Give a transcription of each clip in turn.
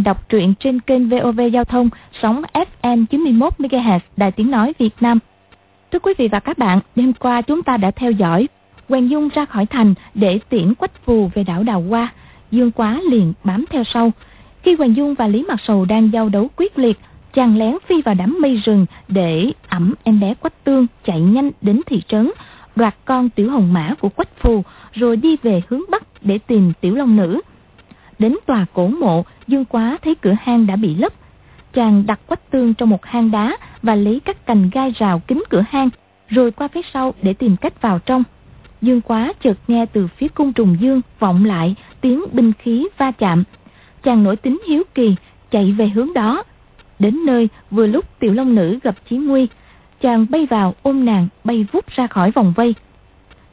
đang đọc truyện trên kênh VOV Giao thông sóng FM 91 MHz Đài Tiếng nói Việt Nam. Thưa quý vị và các bạn, đêm qua chúng ta đã theo dõi Hoàng Dung ra khỏi thành để tiễn Quách Phù về đảo Đào Hoa. Dương Quá liền bám theo sau. Khi Hoàng Dung và Lý Mặc Sầu đang giao đấu quyết liệt, chàng lén phi vào đám mây rừng để ẩm em bé Quách Tương chạy nhanh đến thị trấn, đoạt con tiểu hồng mã của Quách Phù rồi đi về hướng Bắc để tìm tiểu long nữ. Đến tòa cổ mộ, Dương Quá thấy cửa hang đã bị lấp. Chàng đặt Quách Tương trong một hang đá và lấy các cành gai rào kín cửa hang, rồi qua phía sau để tìm cách vào trong. Dương Quá chợt nghe từ phía cung trùng dương vọng lại tiếng binh khí va chạm. Chàng nổi tính hiếu kỳ, chạy về hướng đó. Đến nơi vừa lúc tiểu long nữ gặp chí nguy, chàng bay vào ôm nàng bay vút ra khỏi vòng vây.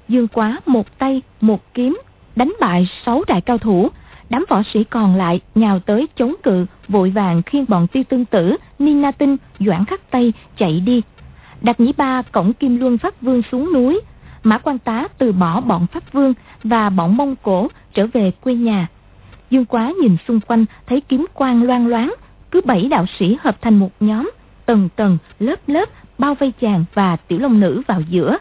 Dương Quá một tay, một kiếm, đánh bại sáu đại cao thủ. Đám võ sĩ còn lại nhào tới chống cự, vội vàng khiêng bọn tiêu tương tử, Niên Na Tinh, Doãn Khắc Tây chạy đi. Đặt nhĩ ba cổng Kim Luân Pháp Vương xuống núi, Mã quan tá từ bỏ bọn Pháp Vương và bọn Mông Cổ trở về quê nhà. Dương Quá nhìn xung quanh thấy kiếm quang loang loáng, cứ bảy đạo sĩ hợp thành một nhóm, tầng tầng, lớp lớp bao vây chàng và tiểu long nữ vào giữa.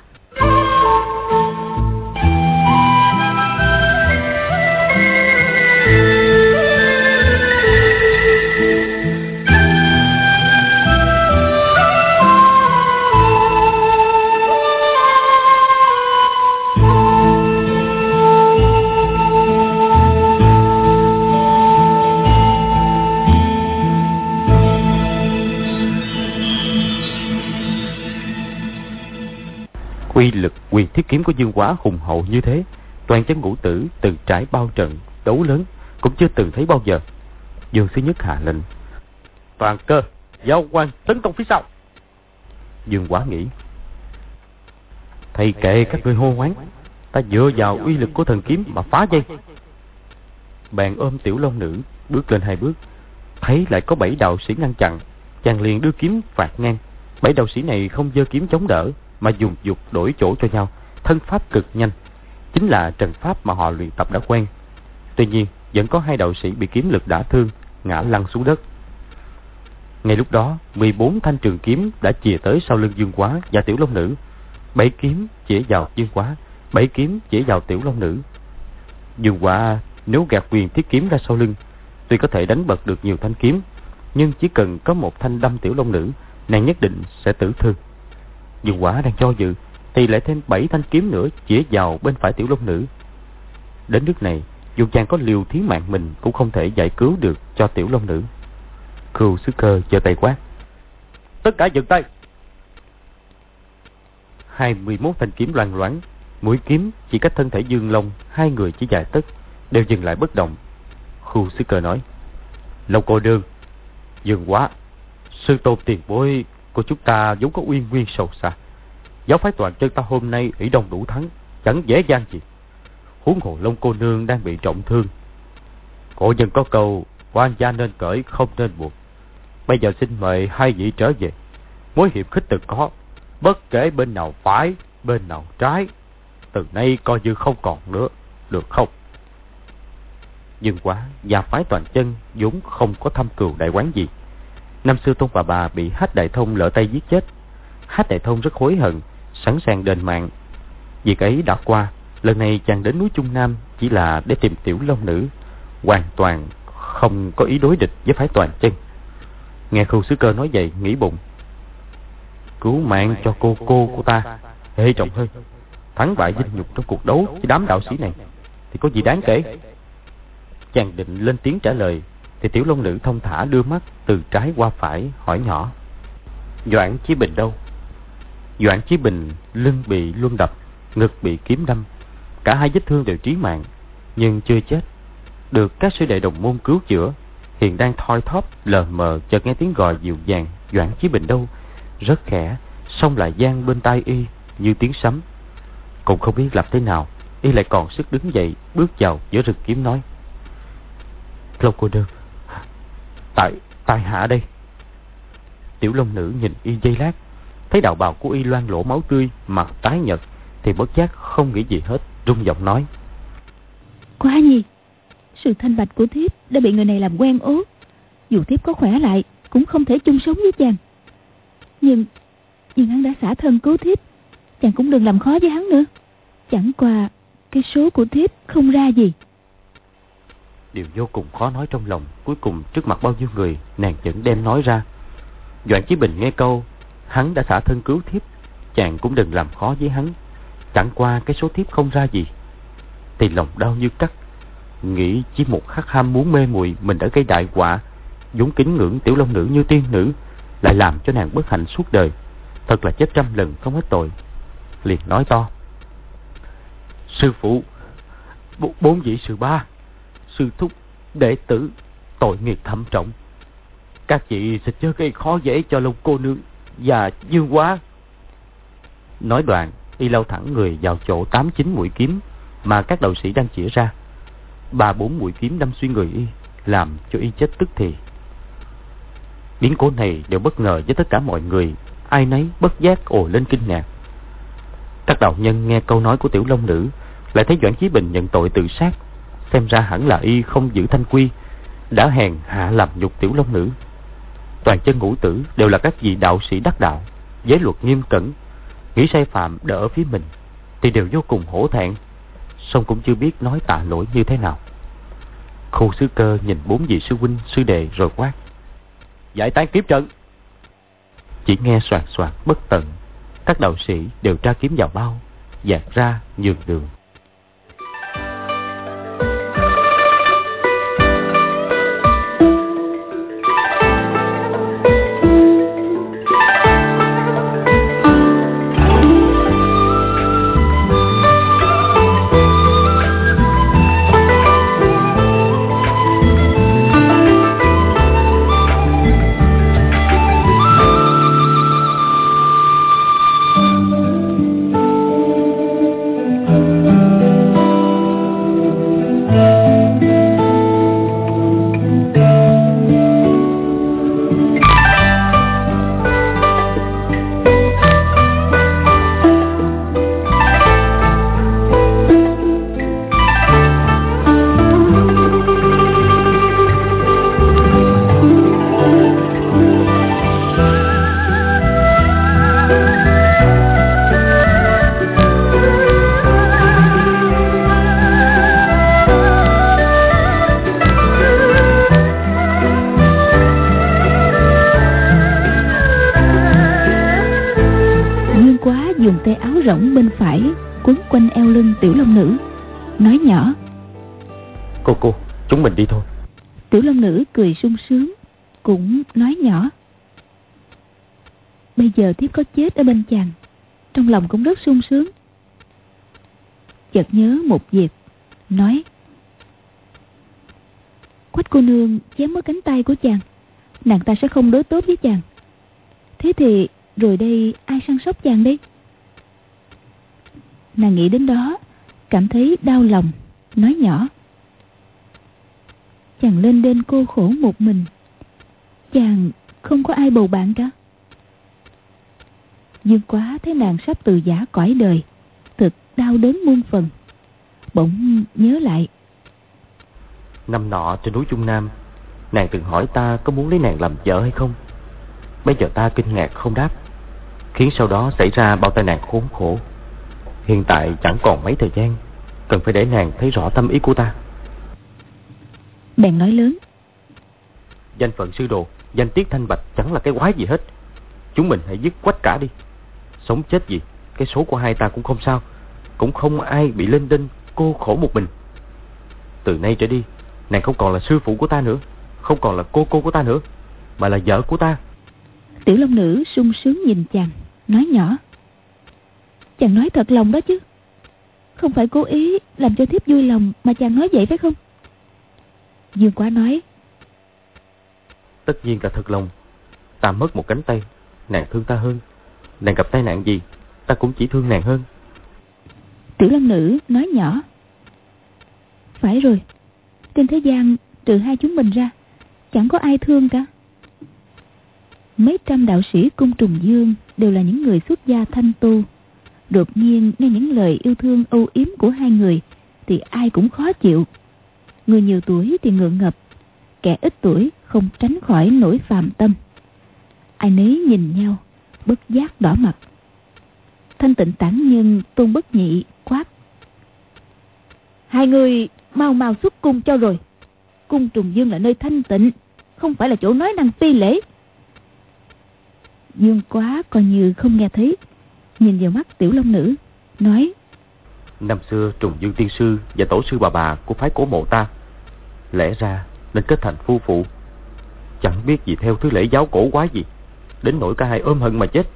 Quyền thiết kiếm của dương quá hùng hậu như thế, toàn chân ngũ tử từng trải bao trận, đấu lớn, cũng chưa từng thấy bao giờ. Dương sư nhất hạ lệnh, toàn cơ, giao quan tấn công phía sau. Dương quá nghĩ, thầy kệ các người hô hoáng, ta dựa vào uy lực của thần kiếm mà phá dây. Bạn ôm tiểu long nữ bước lên hai bước, thấy lại có bảy đạo sĩ ngăn chặn, chàng liền đưa kiếm phạt ngang. Bảy đạo sĩ này không giơ kiếm chống đỡ mà dùng dục đổi chỗ cho nhau, thân pháp cực nhanh. Chính là trần pháp mà họ luyện tập đã quen. Tuy nhiên, vẫn có hai đạo sĩ bị kiếm lực đả thương, ngã lăn xuống đất. Ngay lúc đó, 14 thanh trường kiếm đã chìa tới sau lưng Dương Quá và Tiểu Long Nữ. Bảy kiếm chỉ vào Dương Quá, bảy kiếm chỉ vào Tiểu Long Nữ. Dương Quá nếu gạt quyền thiết kiếm ra sau lưng, tuy có thể đánh bật được nhiều thanh kiếm, nhưng chỉ cần có một thanh đâm Tiểu Long Nữ, nàng nhất định sẽ tử thương. Dương quả đang cho dự, Thì lại thêm bảy thanh kiếm nữa Chĩa vào bên phải tiểu long nữ. Đến nước này, Dù chàng có liều thí mạng mình Cũng không thể giải cứu được cho tiểu long nữ. Khưu sứ cơ giơ tay quát. Tất cả dừng tay. Hai mươi 21 thanh kiếm loan loáng, Mũi kiếm chỉ cách thân thể dương long, Hai người chỉ dài tất, Đều dừng lại bất động. Khu sứ cơ nói lâu cô đương Dừng quá, Sư tôn tiền bối của chúng ta vốn có uyên nguyên sâu xa. Giáo phái toàn chân ta hôm nay ủy đông đủ thắng, chẳng dễ dàng gì. Huống hồ lông cô nương đang bị trọng thương. Cổ nhân có câu, quan gia nên cởi không nên buộc. Bây giờ xin mời hai vị trở về. Mối hiệp khích từng có, bất kể bên nào phải, bên nào trái. Từ nay coi như không còn nữa, được không? Nhưng quá, gia phái toàn chân vốn không có thăm cừu đại quán gì. Năm xưa Tôn và bà bị Hát Đại Thông lỡ tay giết chết. Hát Đại Thông rất hối hận, sẵn sàng đền mạng. Việc ấy đã qua, lần này chàng đến núi Trung Nam chỉ là để tìm tiểu long nữ, hoàn toàn không có ý đối địch với phái toàn chân. Nghe khu sứ cơ nói vậy, nghĩ bụng. Cứu mạng cho cô cô của ta, hệ trọng hơn. Thắng bại dinh nhục trong cuộc đấu với đám đạo sĩ này, thì có gì đáng kể. Chàng định lên tiếng trả lời thì tiểu long nữ thông thả đưa mắt từ trái qua phải, hỏi nhỏ, doãn chí bình đâu? Doãn chí bình lưng bị luân đập, ngực bị kiếm đâm. Cả hai vết thương đều trí mạng, nhưng chưa chết. Được các sư đệ đồng môn cứu chữa, hiện đang thoi thóp, lờ mờ, chợt nghe tiếng gọi dịu dàng, doãn chí bình đâu? Rất khẽ xong lại gian bên tai y như tiếng sấm. Cũng không biết làm thế nào, y lại còn sức đứng dậy, bước vào giữa rừng kiếm nói, Long cô đơn Tại, tại hạ đây. Tiểu long nữ nhìn y dây lát Thấy đạo bào của y loan lỗ máu tươi Mặt tái nhật Thì bất giác không nghĩ gì hết Rung giọng nói. Quá nhi Sự thanh bạch của thiếp đã bị người này làm quen ố. Dù thiếp có khỏe lại Cũng không thể chung sống với chàng. Nhưng Nhưng hắn đã xả thân cứu thiếp Chàng cũng đừng làm khó với hắn nữa. Chẳng qua Cái số của thiếp không ra gì. Điều vô cùng khó nói trong lòng, Cuối cùng trước mặt bao nhiêu người, Nàng vẫn đem nói ra. Doãn Chí Bình nghe câu, Hắn đã xả thân cứu thiếp, Chàng cũng đừng làm khó với hắn. Chẳng qua cái số thiếp không ra gì. Thì lòng đau như cắt, Nghĩ chỉ một khắc ham muốn mê muội Mình đã gây đại quả dũng kính ngưỡng tiểu long nữ như tiên nữ, Lại làm cho nàng bất hạnh suốt đời. Thật là chết trăm lần không hết tội. Liền nói to, Sư phụ Bốn vị sư ba. Sư thúc đệ tử Tội nghiệp thâm trọng. Các vị sẽ chớ gây khó dễ cho lông cô nương Và dương quá Nói đoạn, Y lao thẳng người vào chỗ tám chín mũi kiếm Mà các đạo sĩ đang chỉ ra. Ba bốn mũi kiếm đâm xuyên người Y, Làm cho Y chết tức thì. Biến cố này đều bất ngờ với tất cả mọi người. Ai nấy bất giác ồ lên kinh ngạc. Các đạo nhân nghe câu nói của tiểu long nữ, Lại thấy Doãn Chí Bình nhận tội tự sát. Xem ra hẳn là y không giữ thanh quy. Đã hèn hạ làm nhục tiểu long nữ. Toàn chân ngũ tử đều là các vị đạo sĩ đắc đạo. Giới luật nghiêm cẩn Nghĩ sai phạm đỡ ở phía mình Thì đều vô cùng hổ thẹn. Song cũng chưa biết nói tạ lỗi như thế nào. Khu sứ cơ nhìn bốn vị sư huynh sư đệ rồi quát. Giải tán kiếp trận. Chỉ nghe soạt soạt bất tận Các đạo sĩ đều tra kiếm vào bao Dạt ra nhường đường Cũng nói nhỏ. Bây giờ thiếp có chết ở bên chàng. Trong lòng cũng rất sung sướng. Chợt nhớ một việc. Nói, Quách cô nương chém mất cánh tay của chàng, Nàng ta sẽ không đối tốt với chàng. Thế thì rồi đây ai săn sóc chàng đây? Nàng nghĩ đến đó, Cảm thấy đau lòng, Nói nhỏ. Chàng lên đên cô khổ một mình. Chàng không có ai bầu bạn cả. Nhưng quá thấy nàng sắp từ giả cõi đời Thực đau đớn muôn phần. Bỗng nhớ lại. Năm nọ trên núi Trung Nam Nàng từng hỏi ta có muốn lấy nàng làm vợ hay không. Bây giờ ta kinh ngạc không đáp Khiến sau đó xảy ra bao tai nạn khốn khổ. Hiện tại chẳng còn mấy thời gian Cần phải để nàng thấy rõ tâm ý của ta. Bèn nói lớn. Danh phận sư đồ Danh tiết thanh bạch chẳng là cái quái gì hết. Chúng mình hãy dứt quách cả đi. Sống chết gì, Cái số của hai ta cũng không sao. Cũng không ai bị lên đinh cô khổ một mình. Từ nay trở đi, Nàng không còn là sư phụ của ta nữa, Không còn là cô cô của ta nữa, Mà là vợ của ta. Tiểu Long Nữ sung sướng nhìn chàng, Nói nhỏ. Chàng nói thật lòng đó chứ. Không phải cố ý làm cho thiếp vui lòng Mà chàng nói vậy phải không? Dương Quá nói Tất nhiên là thật lòng. Ta mất một cánh tay, Nàng thương ta hơn. Nàng gặp tai nạn gì, Ta cũng chỉ thương nàng hơn. Tiểu Long nữ nói nhỏ. Phải rồi, Trên thế gian, trừ hai chúng mình ra, Chẳng có ai thương cả. Mấy trăm đạo sĩ cung trùng dương Đều là những người xuất gia thanh tu. Đột nhiên nghe những lời yêu thương âu yếm của hai người, Thì ai cũng khó chịu. Người nhiều tuổi thì ngượng ngập, Kẻ ít tuổi không tránh khỏi nỗi phàm tâm. Ai nấy nhìn nhau, Bất giác đỏ mặt. Thanh tịnh tản nhân tôn bất nhị quát. Hai người mau mau xuất cung cho rồi. Cung trùng dương là nơi thanh tịnh, Không phải là chỗ nói năng phi lễ. Dương quá coi như không nghe thấy, Nhìn vào mắt tiểu long nữ, Nói. Năm xưa trùng dương tiên sư Và tổ sư bà bà của phái cổ mộ ta, Lẽ ra nên kết thành phu phụ. Chẳng biết gì theo thứ lễ giáo cổ quá gì. Đến nỗi cả hai ôm hận mà chết.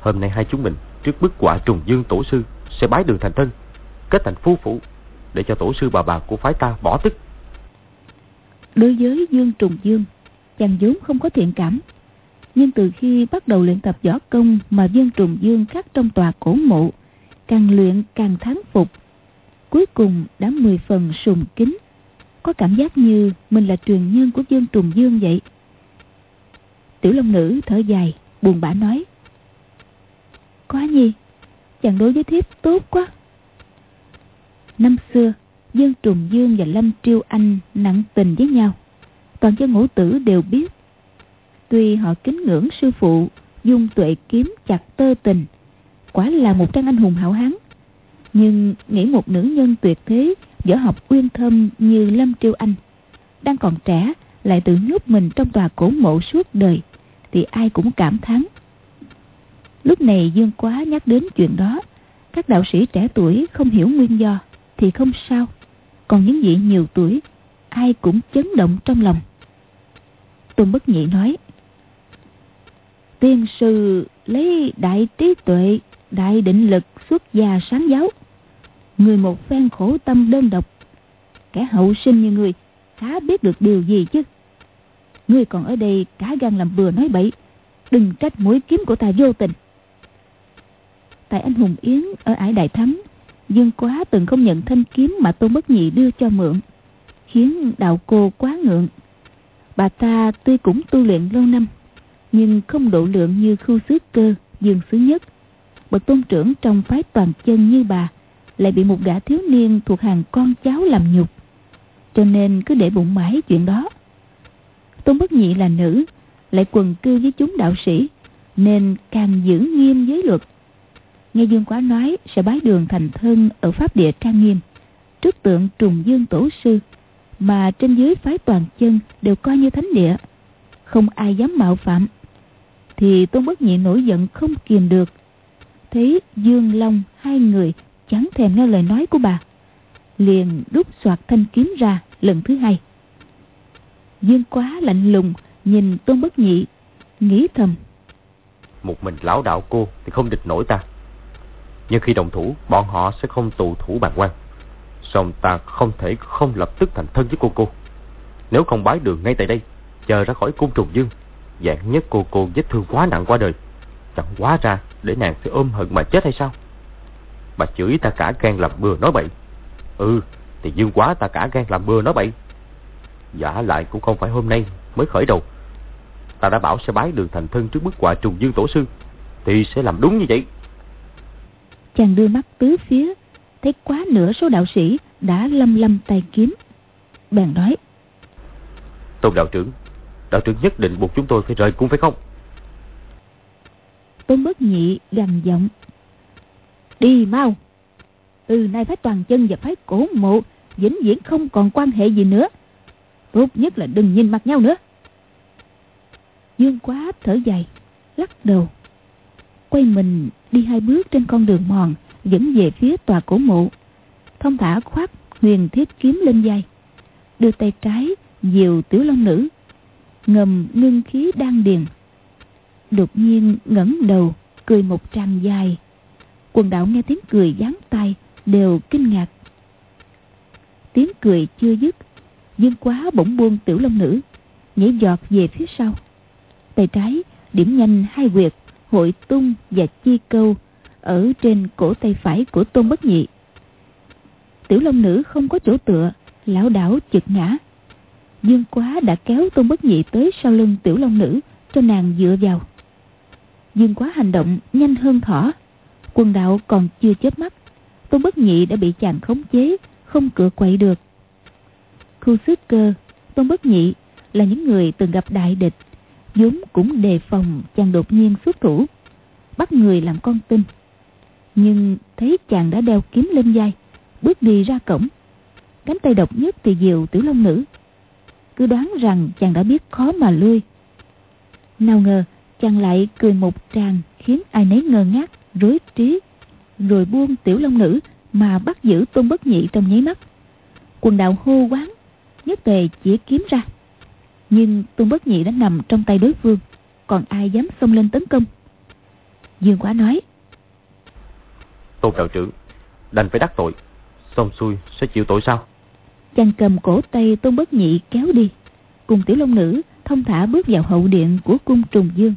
Hôm nay hai chúng mình Trước bức quả trùng dương tổ sư Sẽ bái đường thành thân, Kết thành phu phụ, Để cho tổ sư bà bà của phái ta bỏ tức. Đối với Dương Trùng Dương, Chàng vốn không có thiện cảm. Nhưng từ khi bắt đầu luyện tập võ công Mà Dương Trùng Dương khắc trong tòa cổ mộ, Càng luyện càng thắng phục. Cuối cùng đã mười phần sùng kính. Có cảm giác như Mình là truyền nhân của Dương Trùng Dương vậy Tiểu Long Nữ thở dài Buồn bã nói Quá nhi Chàng đối với thiếp tốt quá Năm xưa Dương Trùng Dương và Lâm Triêu Anh nặng tình với nhau. Toàn dân ngũ tử đều biết. Tuy họ kính ngưỡng sư phụ, dung tuệ kiếm chặt tơ tình, quả là một trang anh hùng hảo hán. Nhưng nghĩ một nữ nhân tuyệt thế, võ học uyên thâm như Lâm Triêu Anh, đang còn trẻ lại tự nhốt mình trong tòa cổ mộ suốt đời, thì ai cũng cảm thán. Lúc này Dương Quá nhắc đến chuyện đó, các đạo sĩ trẻ tuổi không hiểu nguyên do thì không sao còn những vị nhiều tuổi ai cũng chấn động trong lòng tôn bất nhị nói tiên sư lấy đại trí tuệ đại định lực xuất gia sáng giáo người một phen khổ tâm đơn độc kẻ hậu sinh như người Khá biết được điều gì chứ ngươi còn ở đây cá gan làm bừa nói bậy đừng trách mũi kiếm của ta vô tình tại anh hùng yến ở ải đại thắng Dương quá từng không nhận thanh kiếm mà Tôn Bất Nhị đưa cho mượn, khiến đạo cô quá ngượng. Bà ta tuy cũng tu luyện lâu năm, nhưng không độ lượng như khu xứ cơ, dương xứ nhất. Bậc tôn trưởng trong phái toàn chân như bà lại bị một gã thiếu niên thuộc hàng con cháu làm nhục. Cho nên cứ để bụng mãi chuyện đó. Tôn Bất Nhị là nữ, lại quần cư với chúng đạo sĩ, nên càng giữ nghiêm giới luật nghe dương quá nói sẽ bái đường thành thân ở pháp địa trang nghiêm trước tượng trùng dương tổ sư mà trên dưới phái toàn chân đều coi như thánh địa không ai dám mạo phạm thì tôn bất nhị nổi giận không kìm được thấy dương long hai người chẳng thèm nghe lời nói của bà. Liền đút soạt thanh kiếm ra lần thứ hai. Dương quá lạnh lùng nhìn tôn bất nhị, nghĩ thầm. Một mình lão đạo cô thì không địch nổi ta. Nhưng khi đồng thủ, bọn họ sẽ không tù thủ bàn quan. Song ta không thể không lập tức thành thân với cô cô. Nếu không bái đường ngay tại đây, chờ ra khỏi cung trùng dương dạng nhất cô cô vết thương quá nặng qua đời. Chẳng quá ra để nàng phải ôm hận mà chết hay sao? Bà chửi ta cả gan làm bừa nói bậy. Ừ thì dương quá ta cả gan làm bừa nói bậy. Giả lại cũng không phải hôm nay mới khởi đầu. Ta đã bảo sẽ bái đường thành thân trước bức quả trùng dương tổ sư thì sẽ làm đúng như vậy. Chàng đưa mắt tứ phía thấy quá nửa số đạo sĩ đã lâm lâm tay kiếm. Bèn nói tôn đạo trưởng đạo trưởng nhất định buộc chúng tôi phải rời cung phải không? Tôn bất nhị gằn giọng đi mau. Từ nay phải toàn chân và phái cổ mộ, vĩnh viễn không còn quan hệ gì nữa. Tốt nhất là đừng nhìn mặt nhau nữa. Dương quá thở dài, lắc đầu. Quay mình đi hai bước trên con đường mòn, dẫn về phía tòa cổ mộ. Thông thả khoác huyền thiết kiếm lên vai, đưa tay trái dìu tiểu long nữ, ngầm ngưng khí đang điền. Đột nhiên ngẩng đầu, cười một tràng dài quần đạo nghe tiếng cười giáng tay đều kinh ngạc. Tiếng cười chưa dứt, dương quá bỗng buông tiểu long nữ, nhảy giọt về phía sau. Tay trái điểm nhanh hai quyệt, hội tung và chi câu ở trên cổ tay phải của tôn bất nhị. Tiểu long nữ không có chỗ tựa, lão đảo chực ngã. Dương quá đã kéo tôn bất nhị tới sau lưng tiểu long nữ, cho nàng dựa vào. Dương quá hành động nhanh hơn thỏ quần đạo còn chưa chớp mắt tôn bất nhị đã bị chàng khống chế không cửa quậy được Khu xứ cơ, Tôn Bất Nhị là những người từng gặp đại địch, vốn cũng đề phòng chàng đột nhiên xuất thủ, bắt người làm con tin. Nhưng thấy chàng đã đeo kiếm lên vai, bước đi ra cổng. Cánh tay độc nhất thì diều tiểu long nữ. Cứ đoán rằng chàng đã biết khó mà lui. Nào ngờ chàng lại cười một tràng khiến ai nấy ngơ ngác, rối trí. Rồi buông tiểu long nữ mà bắt giữ tôn bất nhị trong nháy mắt. Quần đạo hô quán, nhất tề chỉ kiếm ra. Nhưng tôn bất nhị đã nằm trong tay đối phương, còn ai dám xông lên tấn công. Dương quá nói. Tôn đạo trưởng, đành phải đắc tội, xong xuôi sẽ chịu tội sao? Chàng cầm cổ tay tôn bất nhị kéo đi, cùng tiểu long nữ thông thả bước vào hậu điện của cung trùng dương.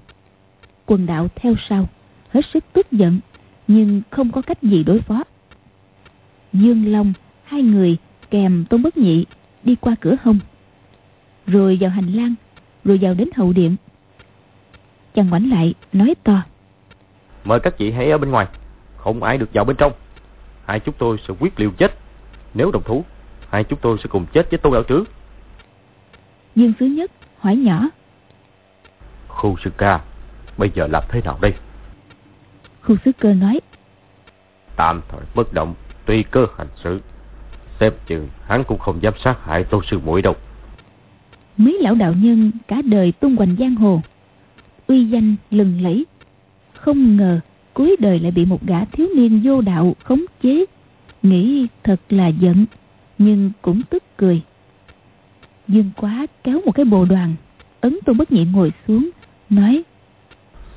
Quần đạo theo sau, hết sức tức giận, nhưng không có cách gì đối phó. Dương Long, hai người kèm Tôn Bất Nhị đi qua cửa hông, rồi vào hành lang, rồi vào đến hậu điện. Chàng ngoảnh lại, nói to. Mời các chị hãy ở bên ngoài, không ai được vào bên trong. Hai chúng tôi sẽ quyết liều chết. Nếu đồng thú, hai chúng tôi sẽ cùng chết với Tôn Đạo Trứ. Dương Sứ Nhất hỏi nhỏ. Khu sư ca, bây giờ làm thế nào đây? Khu sư cơ nói. Tạm thời bất động, tùy cơ hành sự. Xếp chừng hắn cũng không dám sát hại tôn sư muội đâu. Mấy lão đạo nhân cả đời tung hoành giang hồ. Uy danh lừng lẫy. Không ngờ cuối đời lại bị một gã thiếu niên vô đạo khống chế. Nghĩ thật là giận, nhưng cũng tức cười. Dương quá kéo một cái bồ đoàn, ấn tôn bất nhị ngồi xuống, nói.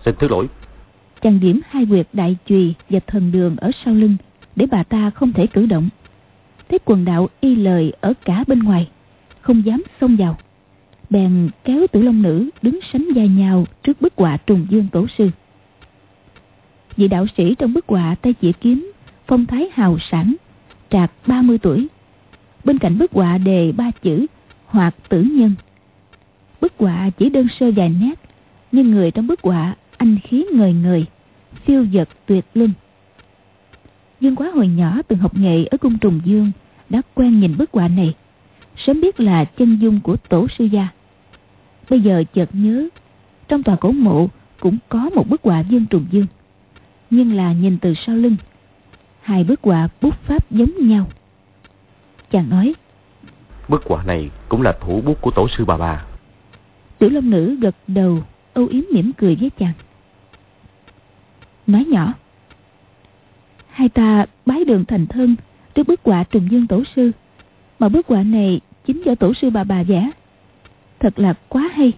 Xin thứ lỗi. Chàng điểm hai quyệt đại chùy và thần đường ở sau lưng, để bà ta không thể cử động. Thấy quần đạo y lời ở cả bên ngoài, không dám xông vào. Bèn kéo tử long nữ đứng sánh vai nhau trước bức họa trùng dương tổ sư. Vị đạo sĩ trong bức họa tay chỉ kiếm, phong thái hào sản, trạc 30 tuổi. Bên cạnh bức họa đề ba chữ hoặc tử nhân. Bức họa chỉ đơn sơ vài nét, nhưng người trong bức họa anh khí ngời ngời, phiêu dật tuyệt luân. Dương quá hồi nhỏ từng học nghệ ở cung trùng dương, đã quen nhìn bức họa này, sớm biết là chân dung của tổ sư gia. Bây giờ chợt nhớ, trong tòa cổ mộ cũng có một bức họa dương trùng dương, nhưng là nhìn từ sau lưng. Hai bức họa bút pháp giống nhau. Chàng nói, Bức họa này cũng là thủ bút của tổ sư bà bà. Tiểu Long Nữ gật đầu, âu yếm mỉm cười với chàng. Nói nhỏ, hai ta bái đường thành thân trước bức họa trùng dương tổ sư. Mà bức họa này chính do tổ sư bà bà vẽ. Thật là quá hay.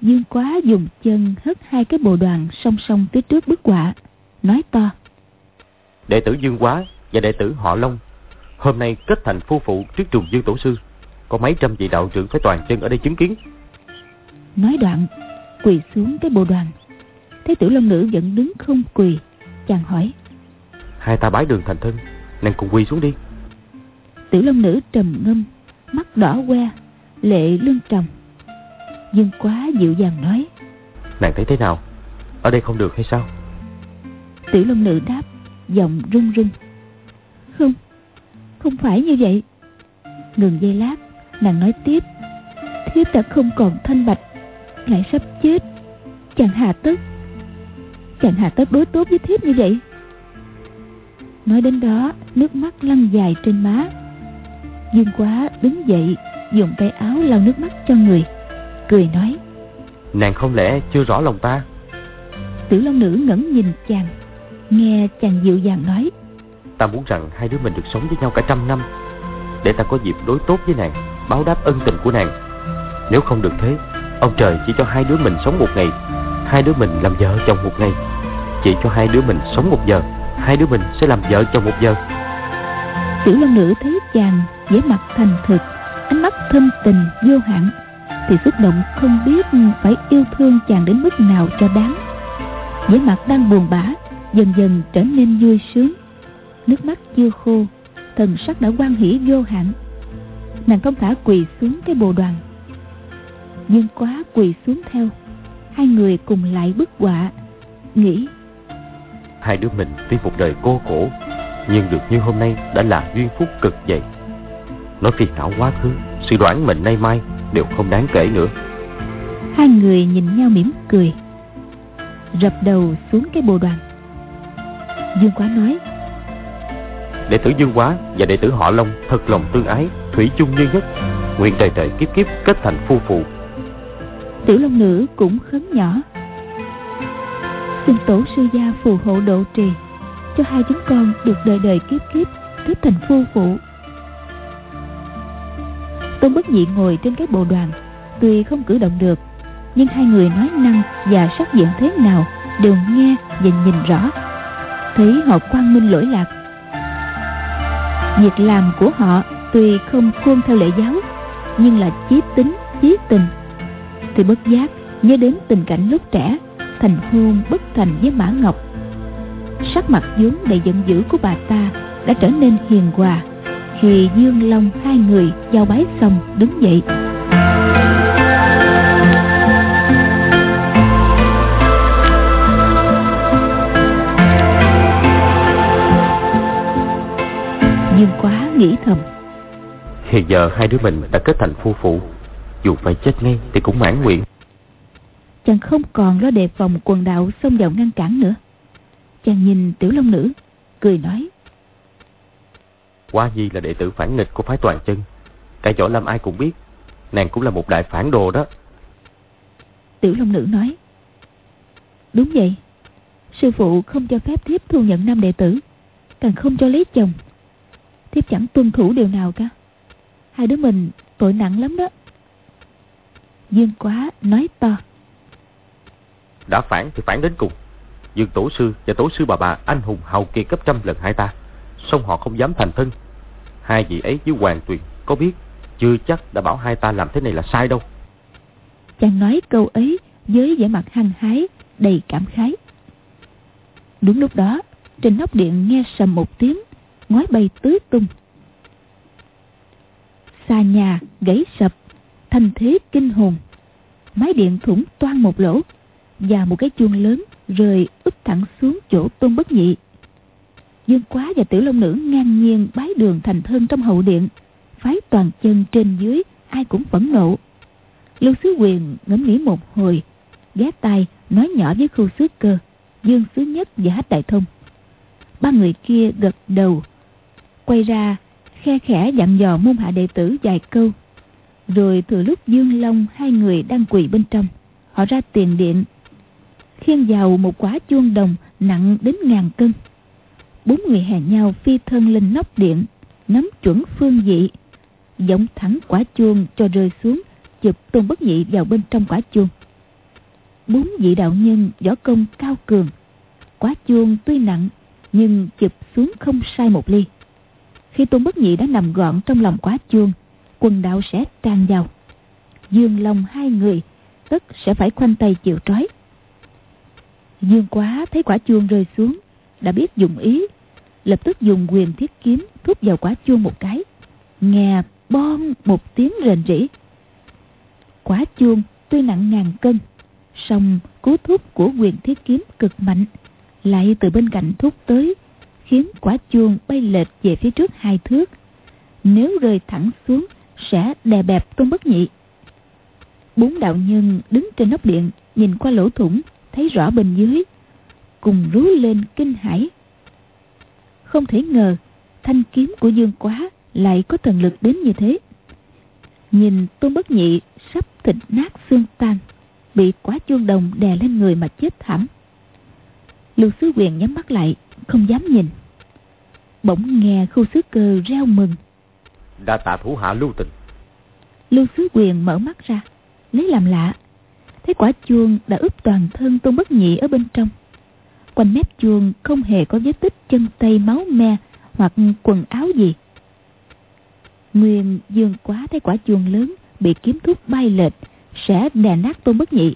Dương quá dùng chân hất hai cái bồ đoàn song song tới trước bức họa nói to. Đệ tử dương quá và đệ tử họ long hôm nay kết thành phu phụ trước trùng dương tổ sư. Có mấy trăm vị đạo trưởng phải toàn chân ở đây chứng kiến. Nói đoạn quỳ xuống cái bồ đoàn thấy tiểu long nữ vẫn đứng không quỳ chàng hỏi. Hai ta bái đường thành thân nàng cùng quỳ xuống đi. Tiểu long nữ trầm ngâm mắt đỏ que lệ lưng tròng dương quá dịu dàng nói. Nàng thấy thế nào? Ở đây không được hay sao? Tiểu long nữ đáp giọng run run không không phải như vậy. Ngừng giây lát nàng nói tiếp. Thiếp đã không còn thanh bạch lại sắp chết. Chàng hà tất chàng hà tất đối tốt với thiếp như vậy? Nói đến đó nước mắt lăn dài trên má. Dương quá đứng dậy dùng tay áo lau nước mắt cho người cười nói. Nàng không lẽ chưa rõ lòng ta? Tử long nữ ngẩng nhìn chàng nghe chàng dịu dàng nói. Ta muốn rằng hai đứa mình được sống với nhau cả trăm năm để ta có dịp đối tốt với nàng báo đáp ân tình của nàng. Nếu không được thế ông trời chỉ cho hai đứa mình sống một ngày hai đứa mình làm vợ chồng một ngày. Chỉ cho hai đứa mình sống một giờ, hai đứa mình sẽ làm vợ chồng một giờ. Tiểu long nữ thấy chàng vẻ mặt thành thực, ánh mắt thâm tình, vô hạn, thì xúc động không biết phải yêu thương chàng đến mức nào cho đáng. Vẻ mặt đang buồn bã dần dần trở nên vui sướng. Nước mắt chưa khô, thần sắc đã quan hỷ vô hạn. Nàng không thả quỳ xuống cái bồ đoàn. Dương quá quỳ xuống theo hai người cùng lại bức họa. Nghĩ hai đứa mình tuy một đời cô khổ nhưng được như hôm nay đã là duyên phúc cực vậy. Nói phiền não quá khứ Sự đoán mệnh nay mai Đều không đáng kể nữa. Hai người nhìn nhau mỉm cười Rập đầu xuống cái bồ đoàn. Dương Quá nói Đệ tử Dương Quá và đệ tử họ Long Thật lòng tương ái Thủy chung như nhất Nguyện trời trời kiếp kiếp kết thành phu phụ Tiểu Long Nữ cũng khấn nhỏ. Xin tổ sư gia phù hộ độ trì Cho hai chúng con được đời đời kiếp kiếp Kết thành phu phụ. Tôn Bất Nhị ngồi trên cái bộ đoàn Tuy không cử động được Nhưng hai người nói năng và sắc diện thế nào Đều nghe và nhìn rõ. Thấy họ quang minh lỗi lạc. Việc làm của họ Tuy không khuôn theo lễ giáo Nhưng là chí tính, chí tình thì bất giác, nhớ đến tình cảnh lúc trẻ, Thành hôn bất thành với Mã Ngọc. Sắc mặt vốn đầy giận dữ của bà ta Đã trở nên hiền hòa. Khi Dương Long hai người giao bái xong đứng dậy. Dương quá nghĩ thầm. Hiện giờ hai đứa mình đã kết thành phu phụ. Dù phải chết ngay thì cũng mãn nguyện. Chàng không còn lo đề phòng quần đạo xông vào ngăn cản nữa. Chàng nhìn tiểu long nữ Cười nói Hoa Di là đệ tử phản nghịch của phái toàn chân. Cả võ lâm ai cũng biết Nàng cũng là một đại phản đồ đó. Tiểu Long Nữ nói Đúng vậy. Sư phụ không cho phép thiếp thu nhận nam đệ tử Càng không cho lấy chồng. Thiếp chẳng tuân thủ điều nào cả. Hai đứa mình tội nặng lắm đó Dương quá nói to. Đã phản thì phản đến cùng. Dương tổ sư và tổ sư bà bà anh hùng hào kiệt gấp trăm lần hai ta. Song họ không dám thành thân. Hai vị ấy với hoàng tuyền có biết chưa chắc đã bảo hai ta làm thế này là sai đâu. Chàng nói câu ấy với vẻ mặt hăng hái đầy cảm khái. Đúng lúc đó trên nóc điện nghe sầm một tiếng ngói bay tứ tung. Xa nhà gãy sập thanh thế kinh hồn mái điện thủng toan một lỗ và một cái chuông lớn rơi úp thẳng xuống chỗ tôn bất nhị Dương Quá và Tiểu Long Nữ ngang nhiên bái đường thành thân trong hậu điện. Phái toàn chân trên dưới, ai cũng phẫn nộ. Lưu Sứ Quyền ngẫm nghĩ một hồi, ghé tay nói nhỏ với khu sứ cơ, Dương Sứ Nhất và Hát Đại Thông. Ba người kia gật đầu, quay ra khe khẽ dặn dò môn hạ đệ tử vài câu. Rồi từ lúc Dương Long hai người đang quỳ bên trong, họ ra tiền điện, khiêng vào một quả chuông đồng nặng đến ngàn cân. Bốn người hẹn nhau phi thân lên nóc điện nắm chuẩn phương vị giọng thẳng quả chuông cho rơi xuống chụp tôn bất nhị vào bên trong quả chuông. Bốn vị đạo nhân võ công cao cường quả chuông tuy nặng nhưng chụp xuống không sai một ly. Khi tôn bất nhị đã nằm gọn trong lòng quả chuông quần đạo sẽ tràn vào. Dương lòng hai người, tất sẽ phải khoanh tay chịu trói. Dương quá thấy quả chuông rơi xuống, đã biết dùng ý, lập tức dùng quyền thiết kiếm thúc vào quả chuông một cái. Nghe bon một tiếng rền rỉ quả chuông tuy nặng ngàn cân, song cú thúc của quyền thiết kiếm cực mạnh, lại từ bên cạnh thúc tới, khiến quả chuông bay lệch về phía trước hai thước. Nếu rơi thẳng xuống sẽ đè bẹp tôn bất nhị. Bốn đạo nhân đứng trên nóc điện, nhìn qua lỗ thủng, thấy rõ bên dưới, cùng rú lên kinh hãi. Không thể ngờ, thanh kiếm của dương quá lại có thần lực đến như thế. Nhìn tôn bất nhị sắp thịt nát xương tan, bị quả chuông đồng đè lên người mà chết thảm. Lưu sứ quyền nhắm mắt lại, không dám nhìn. Bỗng nghe khu sứ cơ reo mừng đã tạ thủ hạ lưu tình. Lưu sứ quyền mở mắt ra lấy làm lạ. Thấy quả chuông đã ướp toàn thân tôn bất nhị ở bên trong. Quanh mép chuông không hề có vết tích chân tay máu me hoặc quần áo gì. Nguyên dương quá thấy quả chuông lớn bị kiếm thuốc bay lệch sẽ đè nát tôn bất nhị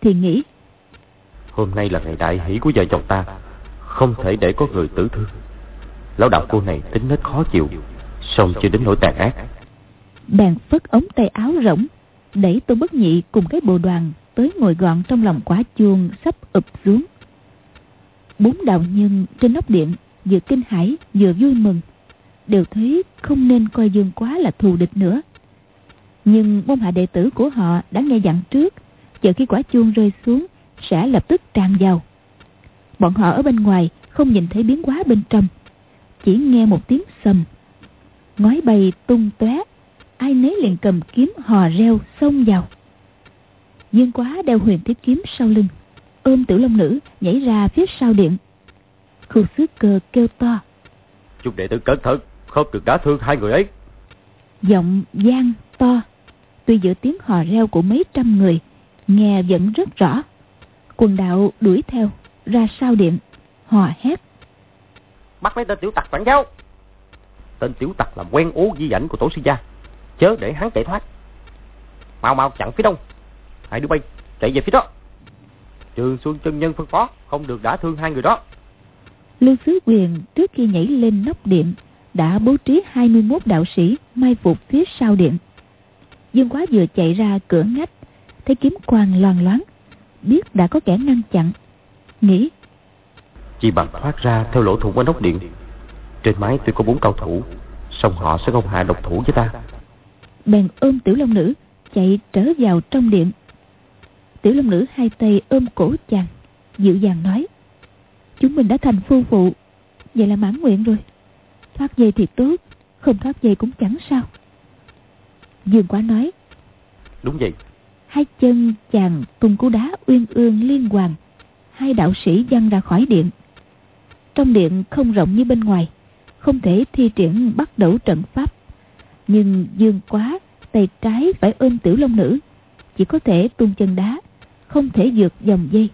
thì nghĩ hôm nay là ngày đại hỷ của vợ chồng ta không thể để có người tử thương. Lão đạo cô này tính nết khó chịu song chưa đến nỗi tàn ác bèn phất ống tay áo rỗng đẩy tôn bất nhị cùng cái bộ đoàn tới ngồi gọn trong lòng quả chuông sắp ụp xuống bốn đạo nhân trên nóc điện vừa kinh hãi vừa vui mừng đều thấy không nên coi Dương Quá là thù địch nữa. Nhưng môn hạ đệ tử của họ đã nghe dặn trước, chờ khi quả chuông rơi xuống sẽ lập tức tràn vào. Bọn họ ở bên ngoài không nhìn thấy biến hóa bên trong, chỉ nghe một tiếng sầm. Ngói bay tung tóe, ai nấy liền cầm kiếm hò reo xông vào. Dương Quá đeo huyền thiết kiếm sau lưng, ôm tiểu long nữ nhảy ra phía sau điện. Khu sứ cơ kêu to. Chúc đệ tử cẩn thận, không được đá thương hai người ấy. Giọng gian to, tuy giữa tiếng hò reo của mấy trăm người, nghe vẫn rất rõ. Quần đạo đuổi theo, ra sau điện, hò hét. Bắt lấy tên tiểu tặc phản giáo. Tên tiểu tặc làm quen ố di ảnh của tổ sư gia, chớ để hắn chạy thoát. Mau mau chặn phía đông, hai đứa bay chạy về phía đó. Trường Xuân chân nhân phân phó, không được đả thương hai người đó. Lưu Sứ Quyền trước khi nhảy lên nóc điện đã bố trí 21 đạo sĩ mai phục phía sau điện. Dương Quá vừa chạy ra cửa ngách, thấy kiếm quang loàn loáng, biết đã có kẻ ngăn chặn. Nghĩ, chỉ bằng thoát ra theo lỗ thủng ở nóc điện. Trên mái tuy có bốn cao thủ, song họ sẽ không hạ độc thủ với ta. Bèn ôm tiểu long nữ, chạy trở vào trong điện. Tiểu long nữ hai tay ôm cổ chàng, dịu dàng nói. Chúng mình đã thành phu phụ, vậy là mãn nguyện rồi. Thoát dây thì tốt, không thoát dây cũng chẳng sao. Dương quá nói. Đúng vậy. Hai chân chàng tung cú đá uyên ương liên hoàn. Hai đạo sĩ văng ra khỏi điện. Trong điện không rộng như bên ngoài, không thể thi triển bắt đầu trận pháp. Nhưng dương quá, tay trái phải ôm tiểu long nữ, chỉ có thể tung chân đá, không thể vượt dòng dây.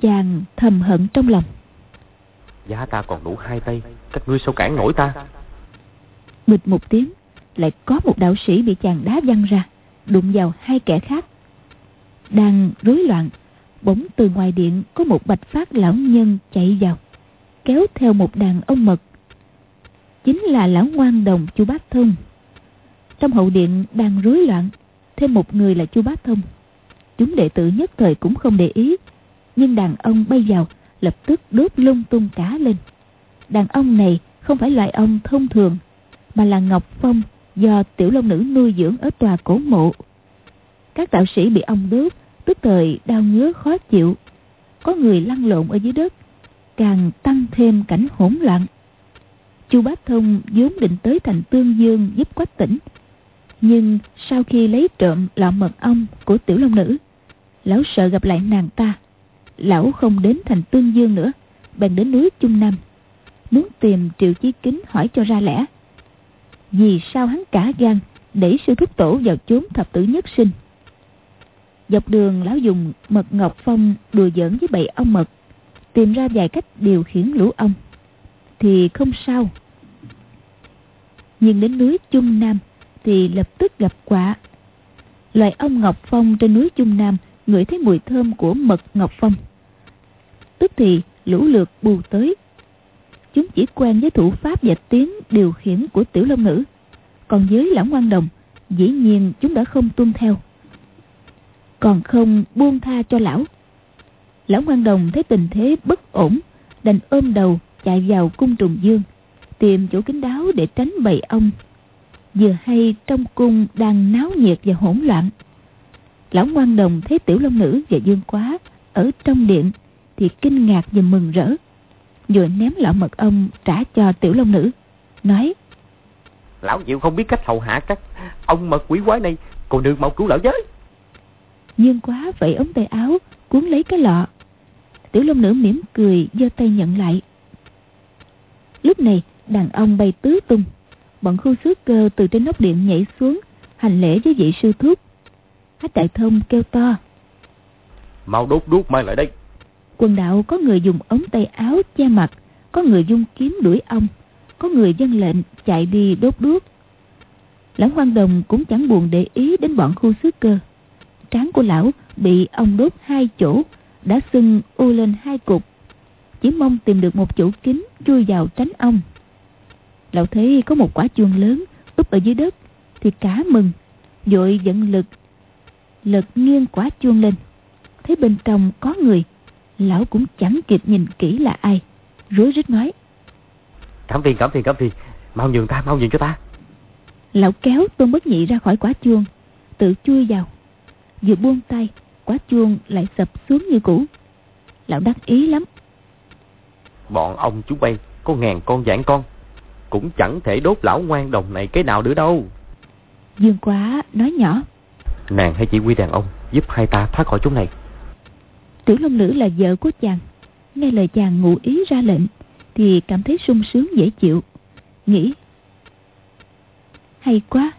Chàng thầm hận trong lòng. Giá ta còn đủ hai tay, các ngươi sao cản nổi ta? Bịch một tiếng, lại có một đạo sĩ bị chàng đá văng ra, đụng vào hai kẻ khác. Đang rối loạn, bỗng từ ngoài điện có một bạch phát lão nhân chạy vào, kéo theo một đàn ông mật. Chính là lão ngoan đồng chu Bát Thông. Trong hậu điện đang rối loạn, thêm một người là chu Bát Thông. Chúng đệ tử nhất thời cũng không để ý, nhưng đàn ông bay vào lập tức đốt lung tung cá lên. Đàn ông này không phải loại ông thông thường, mà là Ngọc Phong do tiểu long nữ nuôi dưỡng ở tòa cổ mộ. Các đạo sĩ bị ông đốt, tức thời đau ngứa khó chịu. Có người lăn lộn ở dưới đất, càng tăng thêm cảnh hỗn loạn. Chu Bá Thông vốn định tới thành Tương Dương giúp quách tỉnh. Nhưng sau khi lấy trộm lọ mật ong của tiểu long nữ, lão sợ gặp lại nàng ta. Lão không đến thành Tương Dương nữa, bèn đến núi Trung Nam. Muốn tìm Triệu Chí Kính hỏi cho ra lẽ. Vì sao hắn cả gan đẩy sư thúc tổ vào chốn thập tử nhất sinh. Dọc đường lão dùng mật ngọc phong đùa giỡn với bầy ong mật tìm ra vài cách điều khiển lũ ong thì không sao nhưng đến núi Trung Nam thì lập tức gặp quả. Loài ong ngọc phong trên núi Trung Nam ngửi thấy mùi thơm của mật ngọc phong. Tức thì lũ lượt bù tới. Chúng chỉ quen với thủ pháp và tiếng điều khiển của tiểu long nữ. Còn với lão ngoan đồng, dĩ nhiên chúng đã không tuân theo. Còn không buông tha cho lão. Lão ngoan đồng thấy tình thế bất ổn, đành ôm đầu chạy vào cung trùng dương, tìm chỗ kín đáo để tránh bầy ong. Vừa hay trong cung đang náo nhiệt và hỗn loạn. Lão ngoan đồng thấy tiểu long nữ và dương quá ở trong điện thì kinh ngạc và mừng rỡ. Rồi ném lọ mật ong trả cho tiểu long nữ, nói Lão Diệu không biết cách hầu hạ các ông mật quỷ quái này, còn đừng mau cứu lão giới. Dương quá vậy ống tay áo, cuốn lấy cái lọ. Tiểu long nữ mỉm cười, giơ tay nhận lại. Lúc này, đàn ông bay tứ tung. Bọn khu sứ cơ từ trên nóc điện nhảy xuống, hành lễ với vị sư thúc. Hát đại thông kêu to. Mau đốt đuốc mang lại đây. Quần đạo có người dùng ống tay áo che mặt, có người dung kiếm đuổi ong, có người dân lệnh chạy đi đốt đuốc. Lão Hoang Đồng cũng chẳng buồn để ý đến bọn khu sứ cơ. Trán của lão bị ong đốt hai chỗ, đã sưng u lên hai cục. Chỉ mong tìm được một chỗ kín chui vào tránh ong. Lão thấy có một quả chuông lớn úp ở dưới đất thì cá mừng, vội dẫn lực lật nghiêng quả chuông lên. Thấy bên trong có người, lão cũng chẳng kịp nhìn kỹ là ai, rối rít nói. Cảm phiền, cảm phiền, cảm phiền, mau nhường ta mau nhường cho ta lão kéo tôn bất nhị ra khỏi quả chuông tự chui vào vừa buông tay quả chuông lại sập xuống như cũ lão đắc ý lắm bọn ông chúng bay có ngàn con giảng con. Cũng chẳng thể đốt lão ngoan đồng này cái nào nữa đâu. Dương quá nói nhỏ. Nàng hãy chỉ huy đàn ông giúp hai ta thoát khỏi chúng này. Tiểu long nữ là vợ của chàng. Nghe lời chàng ngụ ý ra lệnh thì cảm thấy sung sướng dễ chịu. Nghĩ hay quá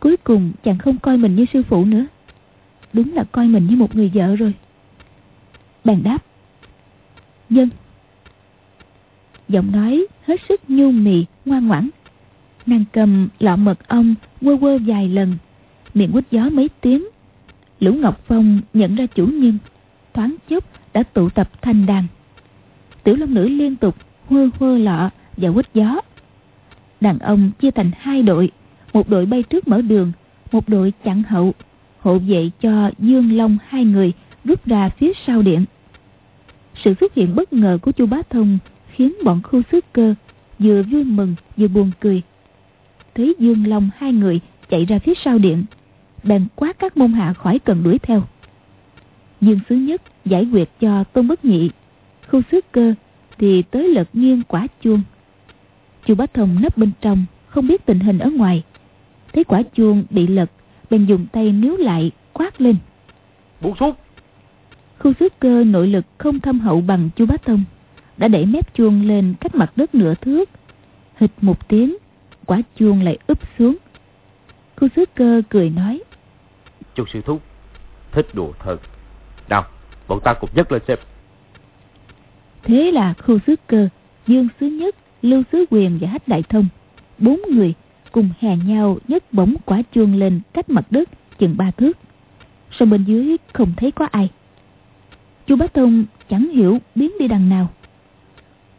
cuối cùng chàng không coi mình như sư phụ nữa. Đúng là coi mình như một người vợ rồi. Bàn đáp dân giọng nói hết sức nhu mì, ngoan ngoãn. Nàng cầm lọ mật ong, quơ quơ vài lần. Miệng quýt gió mấy tiếng. Lũ ngọc phong nhận ra chủ nhân, thoáng chốc đã tụ tập thành đàn. Tiểu long nữ liên tục hơ hơ lọ và quýt gió. Đàn ông chia thành hai đội, một đội bay trước mở đường, một đội chặn hậu, hộ vệ cho dương long hai người rút ra phía sau điện. Sự xuất hiện bất ngờ của chu bá thông khiến bọn khu xứ cơ vừa vui mừng vừa buồn cười. Thấy dương long hai người chạy ra phía sau điện bèn quát các môn hạ khỏi cần đuổi theo. Dương sứ nhất giải quyết cho tôn bất nhị khu xứ cơ thì tới lật nghiêng quả chuông. Chu bá thông nấp bên trong không biết tình hình ở ngoài. Thấy quả chuông bị lật bèn dùng tay níu lại quát lên. Buông xuống khu xứ cơ nội lực không thâm hậu bằng chu bá thông đã đẩy mép chuông lên cách mặt đất nửa thước. Hịch một tiếng quả chuông lại úp xuống. Khu xứ cơ cười nói chu sư thúc thích đùa thật. Nào bọn ta cùng nhấc lên xem. Thế là khu xứ cơ dương xứ nhất lưu xứ quyền và hách đại thông bốn người cùng hè nhau nhấc bổng quả chuông lên cách mặt đất chừng ba thước. Sông bên dưới không thấy có ai. Chu bá thông chẳng hiểu biến đi đằng nào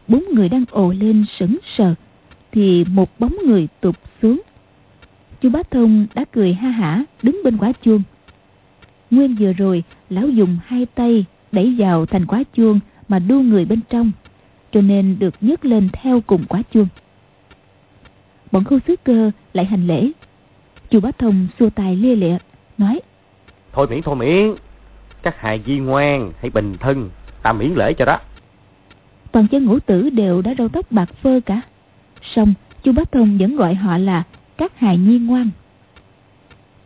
bốn người đang ồ lên sững sờ, thì một bóng người tụt xuống. Chu bá thông đã cười ha hả, đứng bên quả chuông. Nguyên vừa rồi, lão dùng hai tay đẩy vào thành quả chuông mà đu người bên trong, cho nên được nhấc lên theo cùng quả chuông. Bọn khâu xứ cơ lại hành lễ. Chu bá thông xua tay lia lịa nói, thôi miễn thôi miễn, các hài di ngoan hãy bình thân ta miễn lễ cho đó toàn chân ngũ tử đều đã râu tóc bạc phơ cả. Song chu bá thông vẫn gọi họ là các hài nhi ngoan.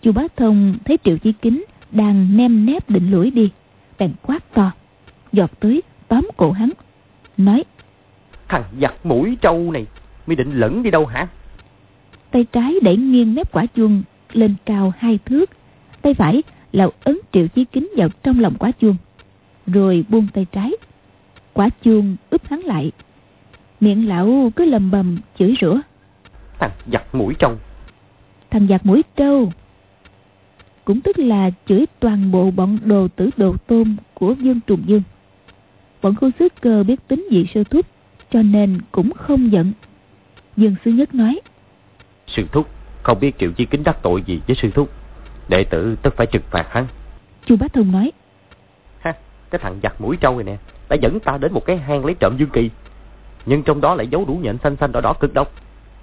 Chu bá thông thấy triệu chí kính đang nem nép định lũi đi bèn quát to giọt tới tóm cổ hắn nói thằng giặt mũi trâu này mi định lẫn đi đâu hả? Tay trái đẩy nghiêng mép quả chuông lên cao hai thước tay phải lão ấn triệu chí kính vào trong lòng quả chuông rồi buông tay trái quả chuông úp hắn lại. Miệng lão cứ lầm bầm chửi rủa. Thằng giặt mũi trâu thằng giặt mũi trâu. Cũng tức là chửi toàn bộ bọn đồ tử đồ tôm của dương trùng dương. Bọn khu xứ cơ biết tính vị sư thúc cho nên cũng không giận. Dương sư nhất nói sư thúc không biết triệu chi kính đắc tội gì với sư thúc. Đệ tử tất phải trừng phạt hắn. Chu bá thông nói ha cái thằng giặt mũi trâu này nè đã dẫn ta đến một cái hang lấy trộm dương kỳ. Nhưng trong đó lại giấu đủ nhện xanh xanh đỏ đỏ cực độc.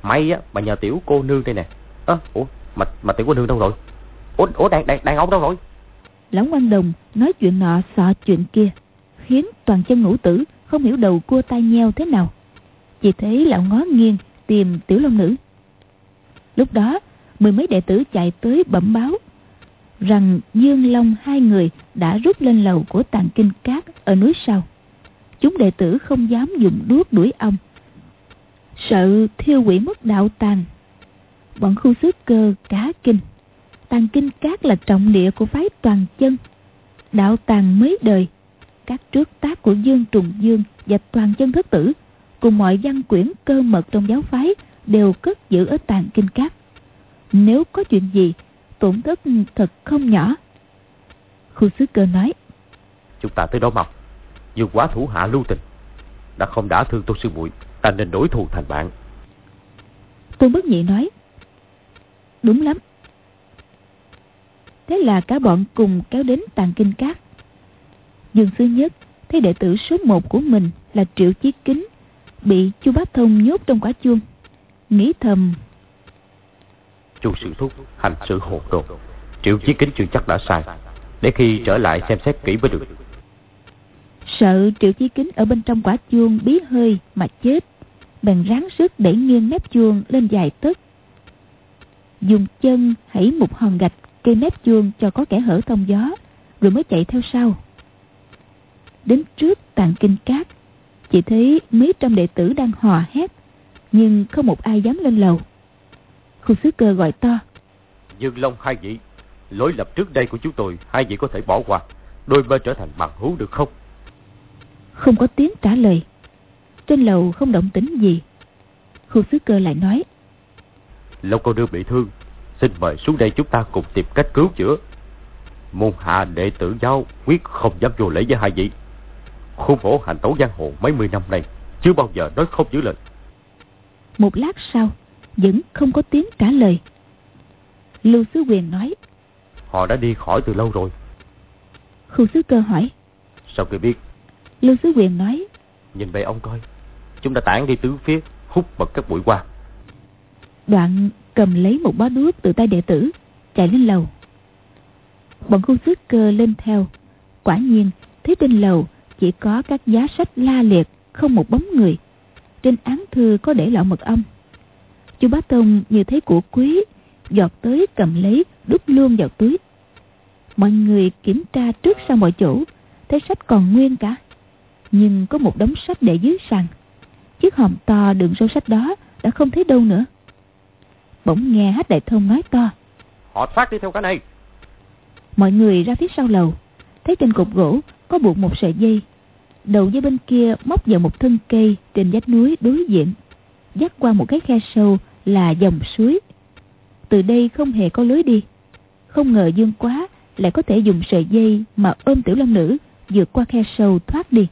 May á mà nhờ tiểu cô nương đây nè. Ơ à, ủa mà mà tiểu cô nương đâu rồi? Ủa ủa đàn đàn đàn ông đâu rồi? Lão quan đồng nói chuyện nọ sợ chuyện kia khiến toàn chân ngũ tử không hiểu đầu cua tai nheo thế nào. Chỉ thấy lão ngó nghiêng tìm tiểu long nữ. Lúc đó mười mấy đệ tử chạy tới bẩm báo rằng dương long hai người đã rút lên lầu của tàng kinh cát ở núi sau chúng đệ tử không dám dùng đuốc đuổi ông. Sợ thiêu quỷ mất đạo tàng. Bọn khu xứ cơ cá kinh. Tàng kinh cát là trọng địa của phái toàn chân. Đạo tàng mấy đời, các trước tác của dương trùng dương và toàn chân thất tử, cùng mọi văn quyển cơ mật trong giáo phái đều cất giữ ở tàng kinh cát. Nếu có chuyện gì, tổn thất thật không nhỏ. Khu xứ cơ nói, chúng ta tới đó mau dù quá thủ hạ lưu tình đã không đã thương tôi sư muội ta nên đổi thù thành bạn tôn bất nhị nói đúng lắm thế là cả bọn cùng kéo đến tàng kinh cát dương sư nhất thấy đệ tử số một của mình là triệu chí kính bị chu bá thông nhốt trong quả chuông nghĩ thầm. Chu sự thúc hành sự hồ đồ. Triệu chí kính chưa chắc đã sai. Để khi trở lại xem xét kỹ mới được. Sợ triệu chí kính ở bên trong quả chuông bí hơi mà chết. Bèn ráng sức đẩy nghiêng mép chuông lên dài tấc. Dùng chân hãy một hòn gạch cây mép chuông cho có kẻ hở thông gió. Rồi mới chạy theo sau. Đến trước tàn kinh cát, chỉ thấy mấy trăm đệ tử đang hò hét, nhưng không một ai dám lên lầu khu sứ cơ gọi to dương long hai vị, lối lập trước đây của chúng tôi, hai vị có thể bỏ qua, đôi bên trở thành bằng hữu được không không có tiếng trả lời. Trên lầu không động tĩnh gì. Khu sứ cơ lại nói lâu cô đưa bị thương xin mời xuống đây chúng ta cùng tìm cách cứu chữa. Môn hạ đệ tử giáo quyết không dám vô lễ với hai vị. Khuôn khổ hành tẩu giang hồ mấy mươi năm nay chưa bao giờ nói không giữ lời. Một lát sau vẫn không có tiếng trả lời. Lưu sứ quyền nói họ đã đi khỏi từ lâu rồi. Khu sứ cơ hỏi sao người biết lưu sứ quyền nói. Nhìn vậy ông coi chúng đã tản đi tứ phía hút bật các bụi qua đoạn cầm lấy một bó đuốc từ tay đệ tử chạy lên lầu. Bọn khu sứ cơ lên theo. Quả nhiên thấy trên lầu chỉ có các giá sách la liệt không một bóng người. Trên án thư có để lọ mật ong. Chú bá tông như thấy của quý giọt tới cầm lấy đút luôn vào túi. Mọi người kiểm tra trước sau mọi chỗ thấy sách còn nguyên cả nhưng có một đống sách để dưới sàn. Chiếc hòm to đựng số sách đó đã không thấy đâu nữa. Bỗng nghe hát đại thông nói to. Họ phát đi theo cái này. Mọi người ra phía sau lầu thấy trên cột gỗ có buộc một sợi dây. Đầu dây bên kia móc vào một thân cây trên vách núi đối diện dắt qua một cái khe sâu là dòng suối. Từ đây không hề có lối đi. Không ngờ dương quá lại có thể dùng sợi dây mà ôm tiểu long nữ vượt qua khe sâu thoát đi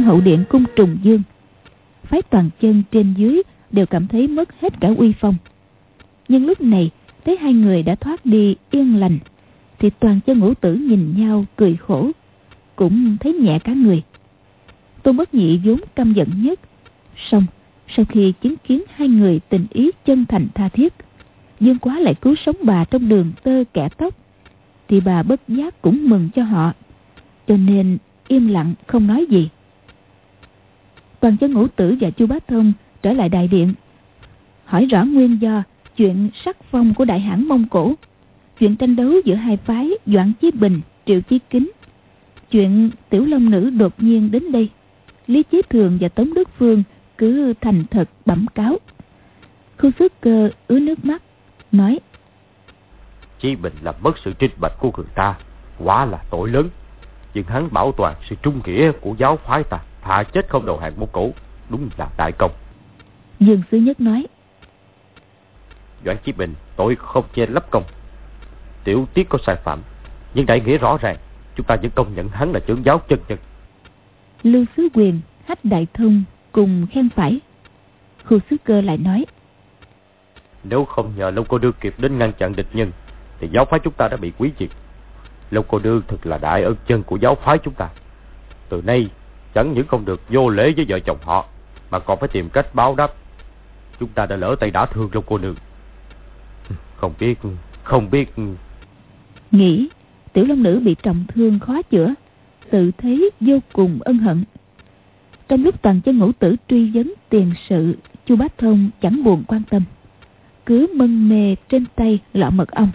trong hậu điện cung trùng dương. Phái toàn chân trên dưới đều cảm thấy mất hết cả uy phong. Nhưng lúc này, thấy hai người đã thoát đi yên lành, thì toàn chân ngũ tử nhìn nhau cười khổ, cũng thấy nhẹ cả người. Tôn bất nhị vốn căm giận nhất. Xong, sau khi chứng kiến hai người tình ý chân thành tha thiết, dương quá lại cứu sống bà trong đường tơ kẻ tóc, thì bà bất giác cũng mừng cho họ. Cho nên im lặng không nói gì toàn chân ngũ tử và chu bá thông trở lại đại điện. Hỏi rõ nguyên do chuyện sắc phong của đại hãn mông cổ, chuyện tranh đấu giữa hai phái doãn chí bình, triệu chí kính, chuyện tiểu long nữ đột nhiên đến đây, lý chí thường và tống đức phương cứ thành thật bẩm cáo. Khu sức cơ ứa nước mắt, nói, chí bình làm mất sự trinh bạch của người ta, quá là tội lớn. Nhưng hắn bảo toàn sự trung nghĩa của giáo phái ta thà chết không đầu hàng mông cổ. Đúng là đại công. Dương sứ nhất nói. Doãn chí bình tội không che lấp công. Tiểu tiết có sai phạm nhưng đại nghĩa rõ ràng chúng ta vẫn công nhận hắn là trưởng giáo chân chân lưu sứ quyền hách đại thông cùng khen phải. Khu sứ cơ lại nói. Nếu không nhờ lâu cô đưa kịp đến ngăn chặn địch nhân thì giáo phái chúng ta đã bị quý diệt. Long cô đương thật là đại ân chân của giáo phái chúng ta. Từ nay, chẳng những không được vô lễ với vợ chồng họ, mà còn phải tìm cách báo đáp. Chúng ta đã lỡ tay đã thương Long cô nương. Không biết, không biết... Nghĩ, tiểu long nữ bị trọng thương khó chữa, tự thấy vô cùng ân hận. Trong lúc toàn chân ngũ tử truy vấn tiền sự chu bá thông chẳng buồn quan tâm cứ mân mê trên tay lọ mật ong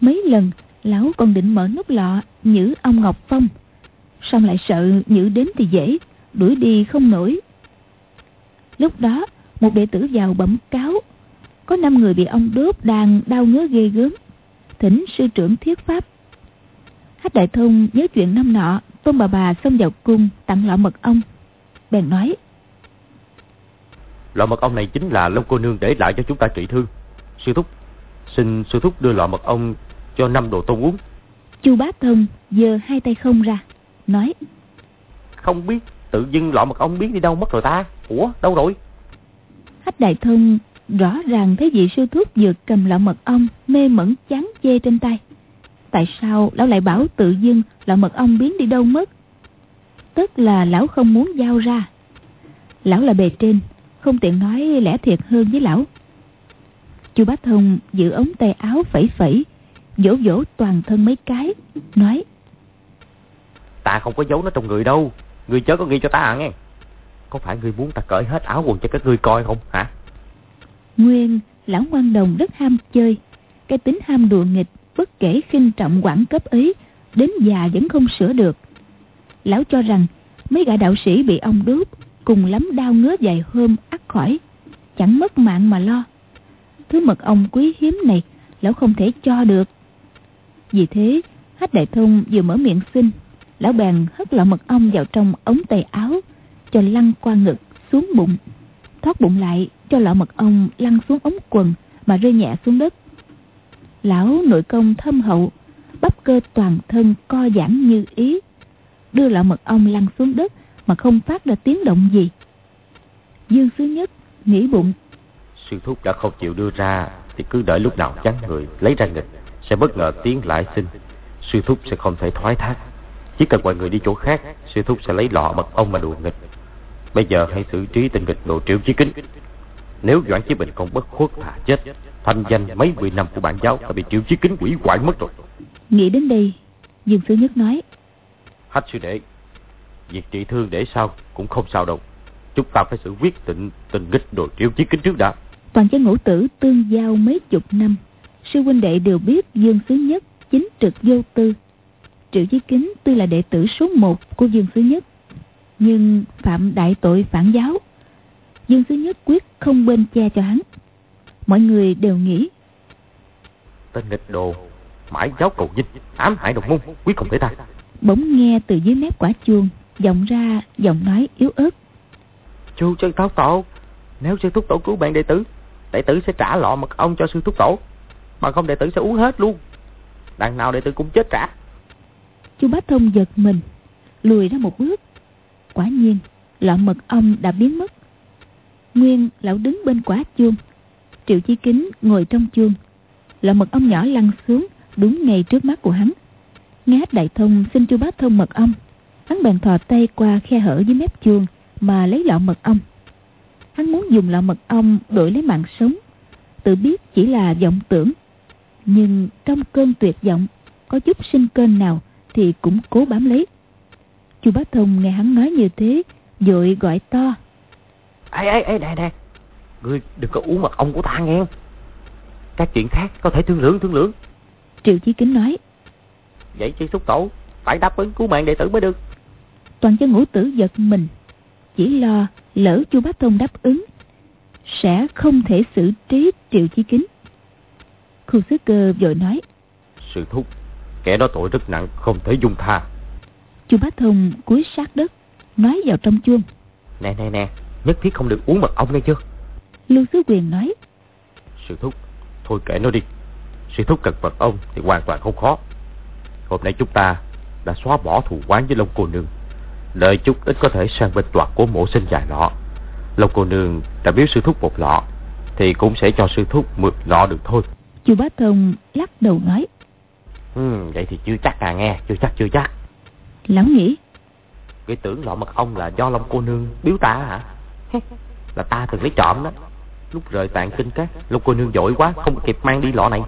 mấy lần lão còn định mở nút lọ nhử ông ngọc phong xong lại sợ nhử đến thì dễ đuổi đi không nổi. Lúc đó một đệ tử vào bẩm cáo có năm người bị ông đốt đang đau ngứa ghê gớm. Thỉnh sư trưởng thiết pháp. Hách đại thông nhớ chuyện năm nọ tôn bà bà xông vào cung tặng lọ mật ong. Bèn nói lọ mật ong này chính là long cô nương để lại cho chúng ta trị thương sư thúc xin sư thúc đưa lọ mật ong cho năm đồ tôn uống. Chu bá thông giơ hai tay không ra nói. Không biết tự dưng lọ mật ong biến đi đâu mất rồi ta? Ủa đâu rồi? Hách đại thông rõ ràng thấy vị sư thúc vừa cầm lọ mật ong mê mẩn chán chê trên tay. Tại sao lão lại bảo tự dưng lọ mật ong biến đi đâu mất? Tức là lão không muốn giao ra. Lão là bề trên không tiện nói lẽ thiệt hơn với lão. Chu bá thông giữ ống tay áo phẩy phẩy vỗ vỗ toàn thân mấy cái nói ta không có giấu nó trong người đâu. Người chớ có ghi cho ta à nghe. Có phải ngươi muốn ta cởi hết áo quần cho các ngươi coi không, hả? Nguyên, lão ngoan đồng rất ham chơi. Cái tính ham đùa nghịch, bất kể khinh trọng quản cấp ấy, đến già vẫn không sửa được. Lão cho rằng, mấy gã đạo sĩ bị ông đốt, cùng lắm đau ngứa dài hôm ắt khỏi. Chẳng mất mạng mà lo. Thứ mật ong quý hiếm này, lão không thể cho được. Vì thế, hách đại thông vừa mở miệng xin lão bèn hất lọ mật ong vào trong ống tay áo, cho lăn qua ngực xuống bụng. Thoát bụng lại, cho lọ mật ong lăn xuống ống quần mà rơi nhẹ xuống đất. Lão nội công thâm hậu, bắp cơ toàn thân co giãn như ý. Đưa lọ mật ong lăn xuống đất mà không phát ra tiếng động gì. Dương sứ nhất nghĩ bụng. Sư thúc đã không chịu đưa ra, thì cứ đợi lúc nào chán người lấy ra nghịch, sẽ bất ngờ tiến lại xin. Sư thúc sẽ không thể thoái thác chỉ cần mọi người đi chỗ khác sư thúc sẽ lấy lọ mật ong mà đùa nghịch. Bây giờ hãy xử trí tình nghịch đồ triệu chí kính. Nếu doãn chí bình không bất khuất thà chết thanh danh mấy mười năm của bản giáo đã bị triệu chí kính quỷ hoại mất rồi. Nghĩ đến đây dương sứ nhất nói hách sư đệ việc trị thương để sau cũng không sao đâu. Chúng ta phải xử quyết tịnh tình nghịch đồ triệu chí kính trước đã. Toàn chân ngũ tử tương giao mấy chục năm sư huynh đệ đều biết dương sứ nhất chính trực vô tư triệu chí kính tuy là đệ tử số một của dương sứ nhất nhưng phạm đại tội phản giáo. Dương sứ nhất quyết không bên che cho hắn. Mọi người đều nghĩ tên nghịch đồ mãi giáo cầu dinh ám hại đồng môn quyết không thể tha. bỗng nghe từ dưới mép quả chuông vọng ra giọng nói yếu ớt. Chu chân tháo tổ nếu sư thúc tổ cứu bạn đệ tử đệ tử sẽ trả lọ mật ong cho sư thúc tổ. Mà không đệ tử sẽ uống hết luôn. Đằng nào đệ tử cũng chết trả chu bá thông giật mình, lùi ra một bước. Quả nhiên, lọ mật ong đã biến mất. Nguyên lão đứng bên quả chuông. Triệu chí kính ngồi trong chuông. Lọ mật ong nhỏ lăn xuống đúng ngay trước mắt của hắn. Nghe đại thông, xin chu bá thông mật ong. Hắn bèn thò tay qua khe hở dưới mép chuông mà lấy lọ mật ong. Hắn muốn dùng lọ mật ong đổi lấy mạng sống. Tự biết chỉ là vọng tưởng. Nhưng trong cơn tuyệt vọng, có chút sinh cơn nào thì cũng cố bám lấy. Chu bá thông nghe hắn nói như thế vội gọi to. Ê ê ê nè nè. Ngươi đừng có uống mật ong của ta nghe. Các chuyện khác có thể thương lượng thương lượng. Triệu chí kính nói. Vậy chứ xúc tổ phải đáp ứng cứu mạng đệ tử mới được. Toàn chân ngũ tử giật mình chỉ lo lỡ chu bá thông đáp ứng sẽ không thể xử trí triệu chí kính. Khu sứ cơ vội nói. Sư thúc kẻ đó tội rất nặng không thể dung tha. Chu bá thông cúi sát đất nói vào trong chuông. Nè nè nè nhất thiết không được uống mật ong nghe chưa lưu sứ quyền nói. Sư thúc thôi kệ nó đi. Sư thúc cần mật ong thì hoàn toàn không khó. Hôm nay chúng ta đã xóa bỏ thù quán với long cô nương. Đợi chút ít có thể sang bên toạt của mộ sinh dài lọ long cô nương đã biếu sư thúc một lọ thì cũng sẽ cho sư thúc mượt lọ được thôi. Chu bá thông lắc đầu nói ừ, vậy thì chưa chắc à nghe chưa chắc chưa chắc. Lão nghĩ cái tưởng lọ mật ong là do long cô nương biếu ta hả? Là ta từng lấy trộm đó. Lúc rời tạng kinh các long cô nương vội quá không kịp mang đi lọ này.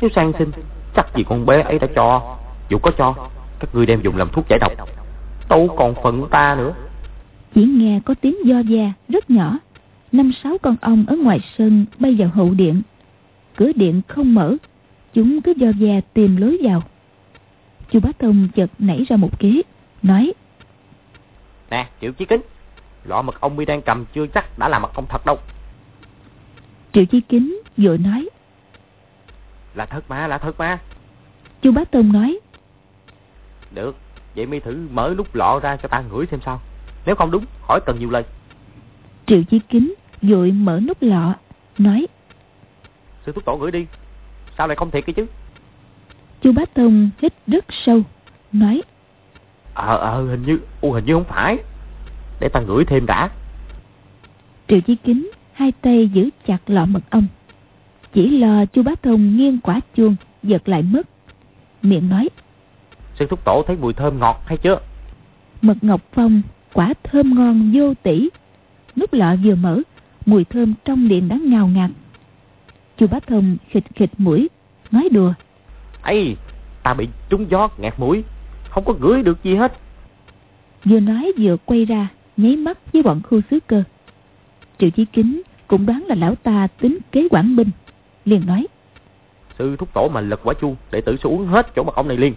Nếu sang xin chắc gì con bé ấy đã cho. Dù có cho các ngươi đem dùng làm thuốc giải độc. Đâu còn phận ta nữa. Chỉ nghe có tiếng do da rất nhỏ. Năm sáu con ong ở ngoài sân bay vào hậu điện. Cửa điện không mở chúng cứ do ve tìm lối vào. Chu bá thông chợt nảy ra một kế nói nè triệu chí kính lọ mật ong mi đang cầm chưa chắc đã là mật ong thật đâu. Triệu chí kính vội nói là thật mà là thật mà. Chu bá thông nói được vậy mi thử mở nút lọ ra cho ta ngửi xem sao. Nếu không đúng hỏi cần nhiều lời. Triệu chí kính vội mở nút lọ nói sư thúc tổ ngửi đi sao lại không thiệt cái chứ? Chu bá thông hít rất sâu nói. Ờ ờ hình như u hình như không phải. Để ta ngửi thêm đã. Triệu chí kính hai tay giữ chặt lọ mật ong. Chỉ lo chu bá thông nghiêng quả chuông giật lại mất. Miệng nói. Sư thúc tổ thấy mùi thơm ngọt hay chưa? Mật ngọc phong quả thơm ngon vô tỷ. Nút lọ vừa mở mùi thơm trong điện đã ngào ngạt chu bá thông khịt khịt mũi nói đùa. Ấy ta bị trúng gió ngạt mũi không có ngửi được gì hết. Vừa nói vừa quay ra nháy mắt với bọn khu xứ cơ. Triệu chí kính cũng đoán là lão ta tính kế quản binh liền nói. Sư thúc tổ mà lật quả chu để tử sẽ uống hết chỗ mật ong này liền.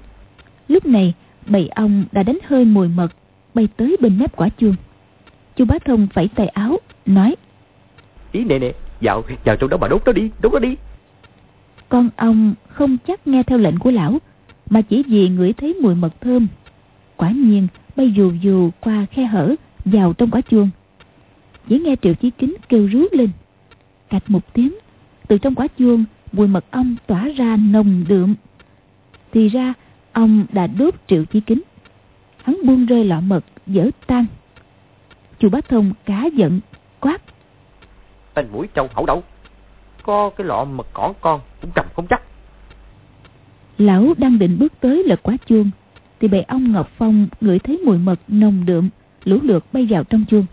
Lúc này bầy ong đã đánh hơi mùi mật bay tới bên mép quả chuông. Chu bá thông phẩy tay áo nói. Ý nè nè vào vào trong đó mà đốt nó đi, đốt nó đi. Con ong không chắc nghe theo lệnh của lão, mà chỉ vì ngửi thấy mùi mật thơm. Quả nhiên, bay dù dù qua khe hở, vào trong quả chuông. Chỉ nghe triệu chí kính kêu rú lên. Cạch một tiếng, từ trong quả chuông, mùi mật ong tỏa ra nồng đượm. Thì ra, ông đã đốt triệu chí kính. Hắn buông rơi lọ mật, dở tan. Chu bá thông cá giận, quát tên mũi trâu hẩu đậu. Có cái lọ mật cỏ con cũng cầm không chắc. Lão đang định bước tới lật quá chuông, thì bầy ong ngọc phong ngửi thấy mùi mật nồng đượm, lũ lượt bay vào trong chuông.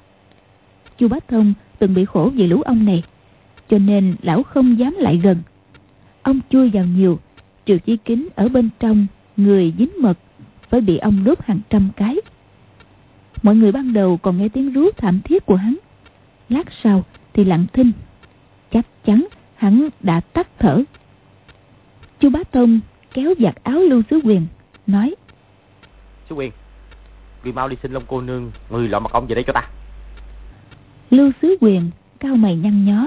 Chu bá thông từng bị khổ vì lũ ong này, cho nên lão không dám lại gần. Ông chui vào nhiều triệu chí kính ở bên trong, người dính mật, phải bị ong đốt hàng trăm cái. Mọi người ban đầu còn nghe tiếng rú thảm thiết của hắn. Lát sau thì lặng thinh. Chắc chắn hắn đã tắt thở. Chu bá tông kéo giặt áo lưu sứ quyền nói sứ quyền người mau đi xin long cô nương người lọ mật ong về đây cho ta. Lưu sứ quyền cao mày nhăn nhó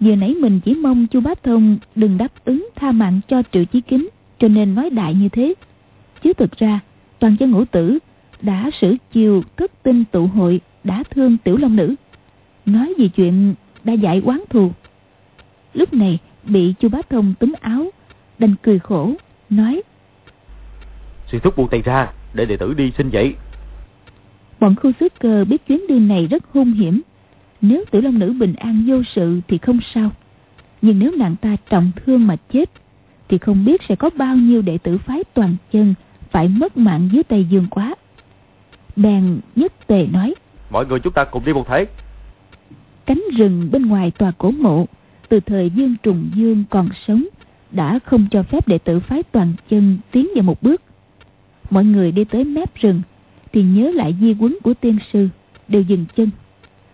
vừa nãy mình chỉ mong chu bá thông đừng đáp ứng tha mạng cho triệu chí kính cho nên nói đại như thế. Chứ thực ra toàn chân ngũ tử đã sử chiều thất tinh tụ hội đã thương tiểu long nữ nói gì chuyện đã dạy quán thù. Lúc này bị chu bá thông túm áo đành cười khổ nói sư thúc buông tay ra để đệ tử đi xin dậy bọn khu xứ cơ biết chuyến đi này rất hung hiểm. Nếu tiểu long nữ bình an vô sự thì không sao. Nhưng nếu nàng ta trọng thương mà chết thì không biết sẽ có bao nhiêu đệ tử phái toàn chân phải mất mạng dưới tay dương quá. Bèn nhất tề nói mọi người chúng ta cùng đi một thể cánh rừng bên ngoài tòa cổ mộ. Từ thời dương trùng dương còn sống đã không cho phép đệ tử phái toàn chân tiến vào một bước. Mọi người đi tới mép rừng thì nhớ lại di quấn của tiên sư đều dừng chân.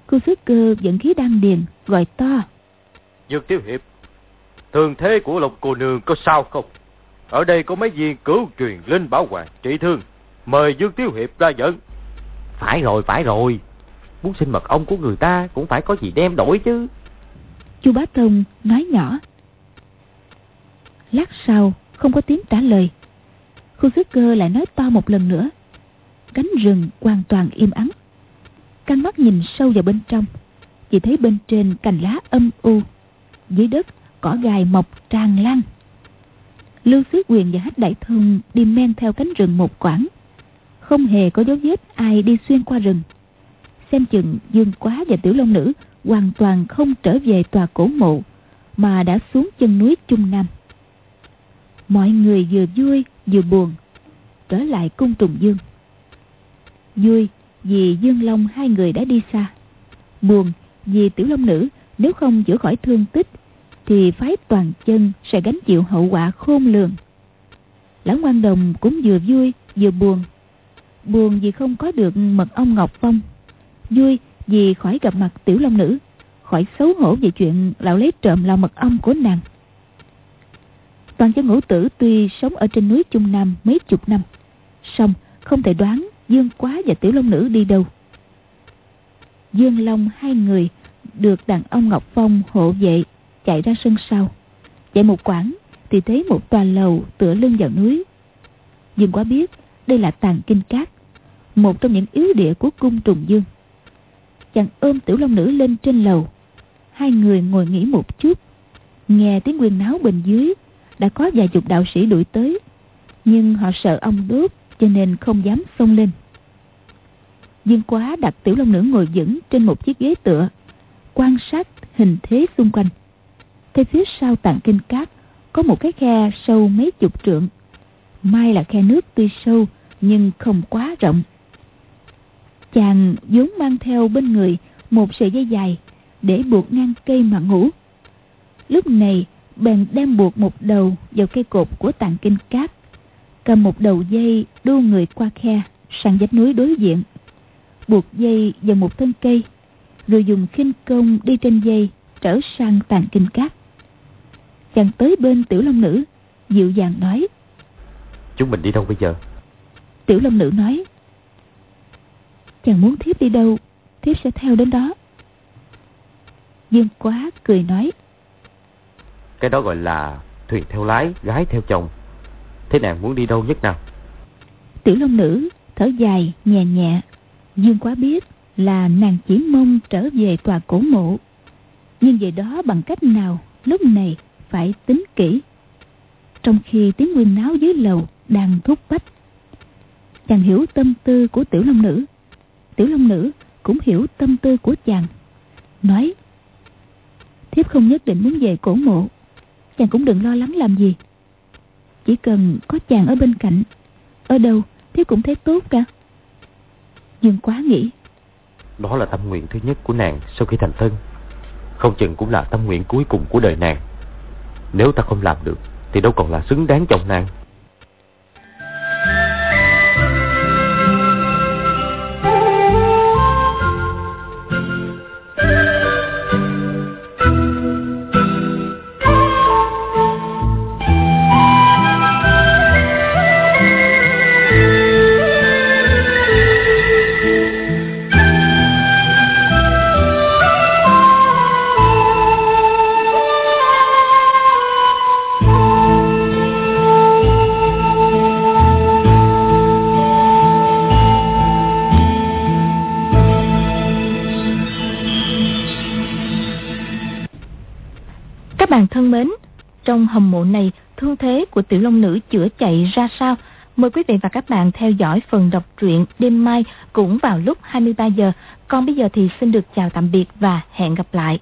Cô sứ cơ dẫn khí đăng điền gọi to. Dương tiêu hiệp thường thế của lộc cô nương có sao không? Ở đây có mấy viên cứu truyền linh bảo hoàng trị thương. Mời dương tiêu hiệp ra dẫn. Phải rồi phải rồi muốn xin mật ong của người ta cũng phải có gì đem đổi chứ. Chu bá thông nói nhỏ. Lát sau, không có tiếng trả lời. Khu xứ cơ lại nói to một lần nữa. Cánh rừng hoàn toàn im ắng. Căng mắt nhìn sâu vào bên trong. Chỉ thấy bên trên cành lá âm u. Dưới đất, cỏ gai mọc tràn lan. Lưu xứ quyền và Hách đại Thương đi men theo cánh rừng một quãng. Không hề có dấu vết ai đi xuyên qua rừng xem chừng dương quá và tiểu long nữ hoàn toàn không trở về tòa cổ mộ, mà đã xuống chân núi trung nam. Mọi người vừa vui vừa buồn, trở lại cung trùng dương. Vui vì dương long hai người đã đi xa, buồn vì tiểu long nữ nếu không chữa khỏi thương tích thì phái toàn chân sẽ gánh chịu hậu quả khôn lường. Lão ngoan đồng cũng vừa vui vừa buồn buồn vì không có được mật ong ngọc phong vui vì khỏi gặp mặt tiểu long nữ khỏi xấu hổ về chuyện lão lấy trộm lò mật ong của nàng. Toàn cho ngũ tử tuy sống ở trên núi Trung Nam mấy chục năm, song không thể đoán Dương Quá và Tiểu Long Nữ đi đâu. Dương Long hai người được đàn ông Ngọc Phong hộ vệ chạy ra sân sau. Chạy một quãng thì thấy một tòa lầu tựa lưng vào núi. Dương Quá biết đây là tàn kinh cát, một trong những yếu địa của cung trùng dương. Chàng ôm Tiểu Long Nữ lên trên lầu. Hai người ngồi nghỉ một chút. Nghe tiếng quyền náo bên dưới đã có vài chục đạo sĩ đuổi tới. Nhưng họ sợ ông đốt cho nên không dám xông lên. Dương Quá đặt Tiểu Long Nữ ngồi vững trên một chiếc ghế tựa, quan sát hình thế xung quanh. Thấy phía sau tạng kinh cát có một cái khe sâu mấy chục trượng. may là khe nước tuy sâu nhưng không quá rộng. Chàng vốn mang theo bên người một sợi dây dài để buộc ngang cây mà ngủ. Lúc này bèn đem buộc một đầu vào cây cột của tạng kinh cát cầm một đầu dây đu người qua khe sang vách núi đối diện buộc dây vào một thân cây rồi dùng khinh công đi trên dây trở sang tàn kinh cát chàng tới bên tiểu long nữ dịu dàng nói chúng mình đi đâu bây giờ tiểu long nữ nói chàng muốn thiếp đi đâu thiếp sẽ theo đến đó. Dương quá cười nói. Cái đó gọi là thuyền theo lái gái theo chồng. Thế nàng muốn đi đâu nhất nào? Tiểu long nữ thở dài nhẹ nhẹ. Dương quá biết là nàng chỉ mong trở về tòa cổ mộ. Nhưng về đó bằng cách nào lúc này phải tính kỹ. Trong khi tiếng nguyên náo dưới lầu đang thúc bách chàng hiểu tâm tư của tiểu long nữ tiểu long nữ cũng hiểu tâm tư của chàng. Nói, thiếp không nhất định muốn về cổ mộ, chàng cũng đừng lo lắng làm gì. Chỉ cần có chàng ở bên cạnh, ở đâu thiếp cũng thấy tốt cả. Dương quá nghĩ, Đó là tâm nguyện thứ nhất của nàng sau khi thành thân. Không chừng cũng là tâm nguyện cuối cùng của đời nàng. Nếu ta không làm được, Thì đâu còn là xứng đáng chồng nàng. Hầm mộ này, thương thế của tiểu long nữ chữa chạy ra sao? Mời quý vị và các bạn theo dõi phần đọc truyện đêm mai cũng vào lúc 23 giờ. Còn bây giờ thì xin được chào tạm biệt và hẹn gặp lại.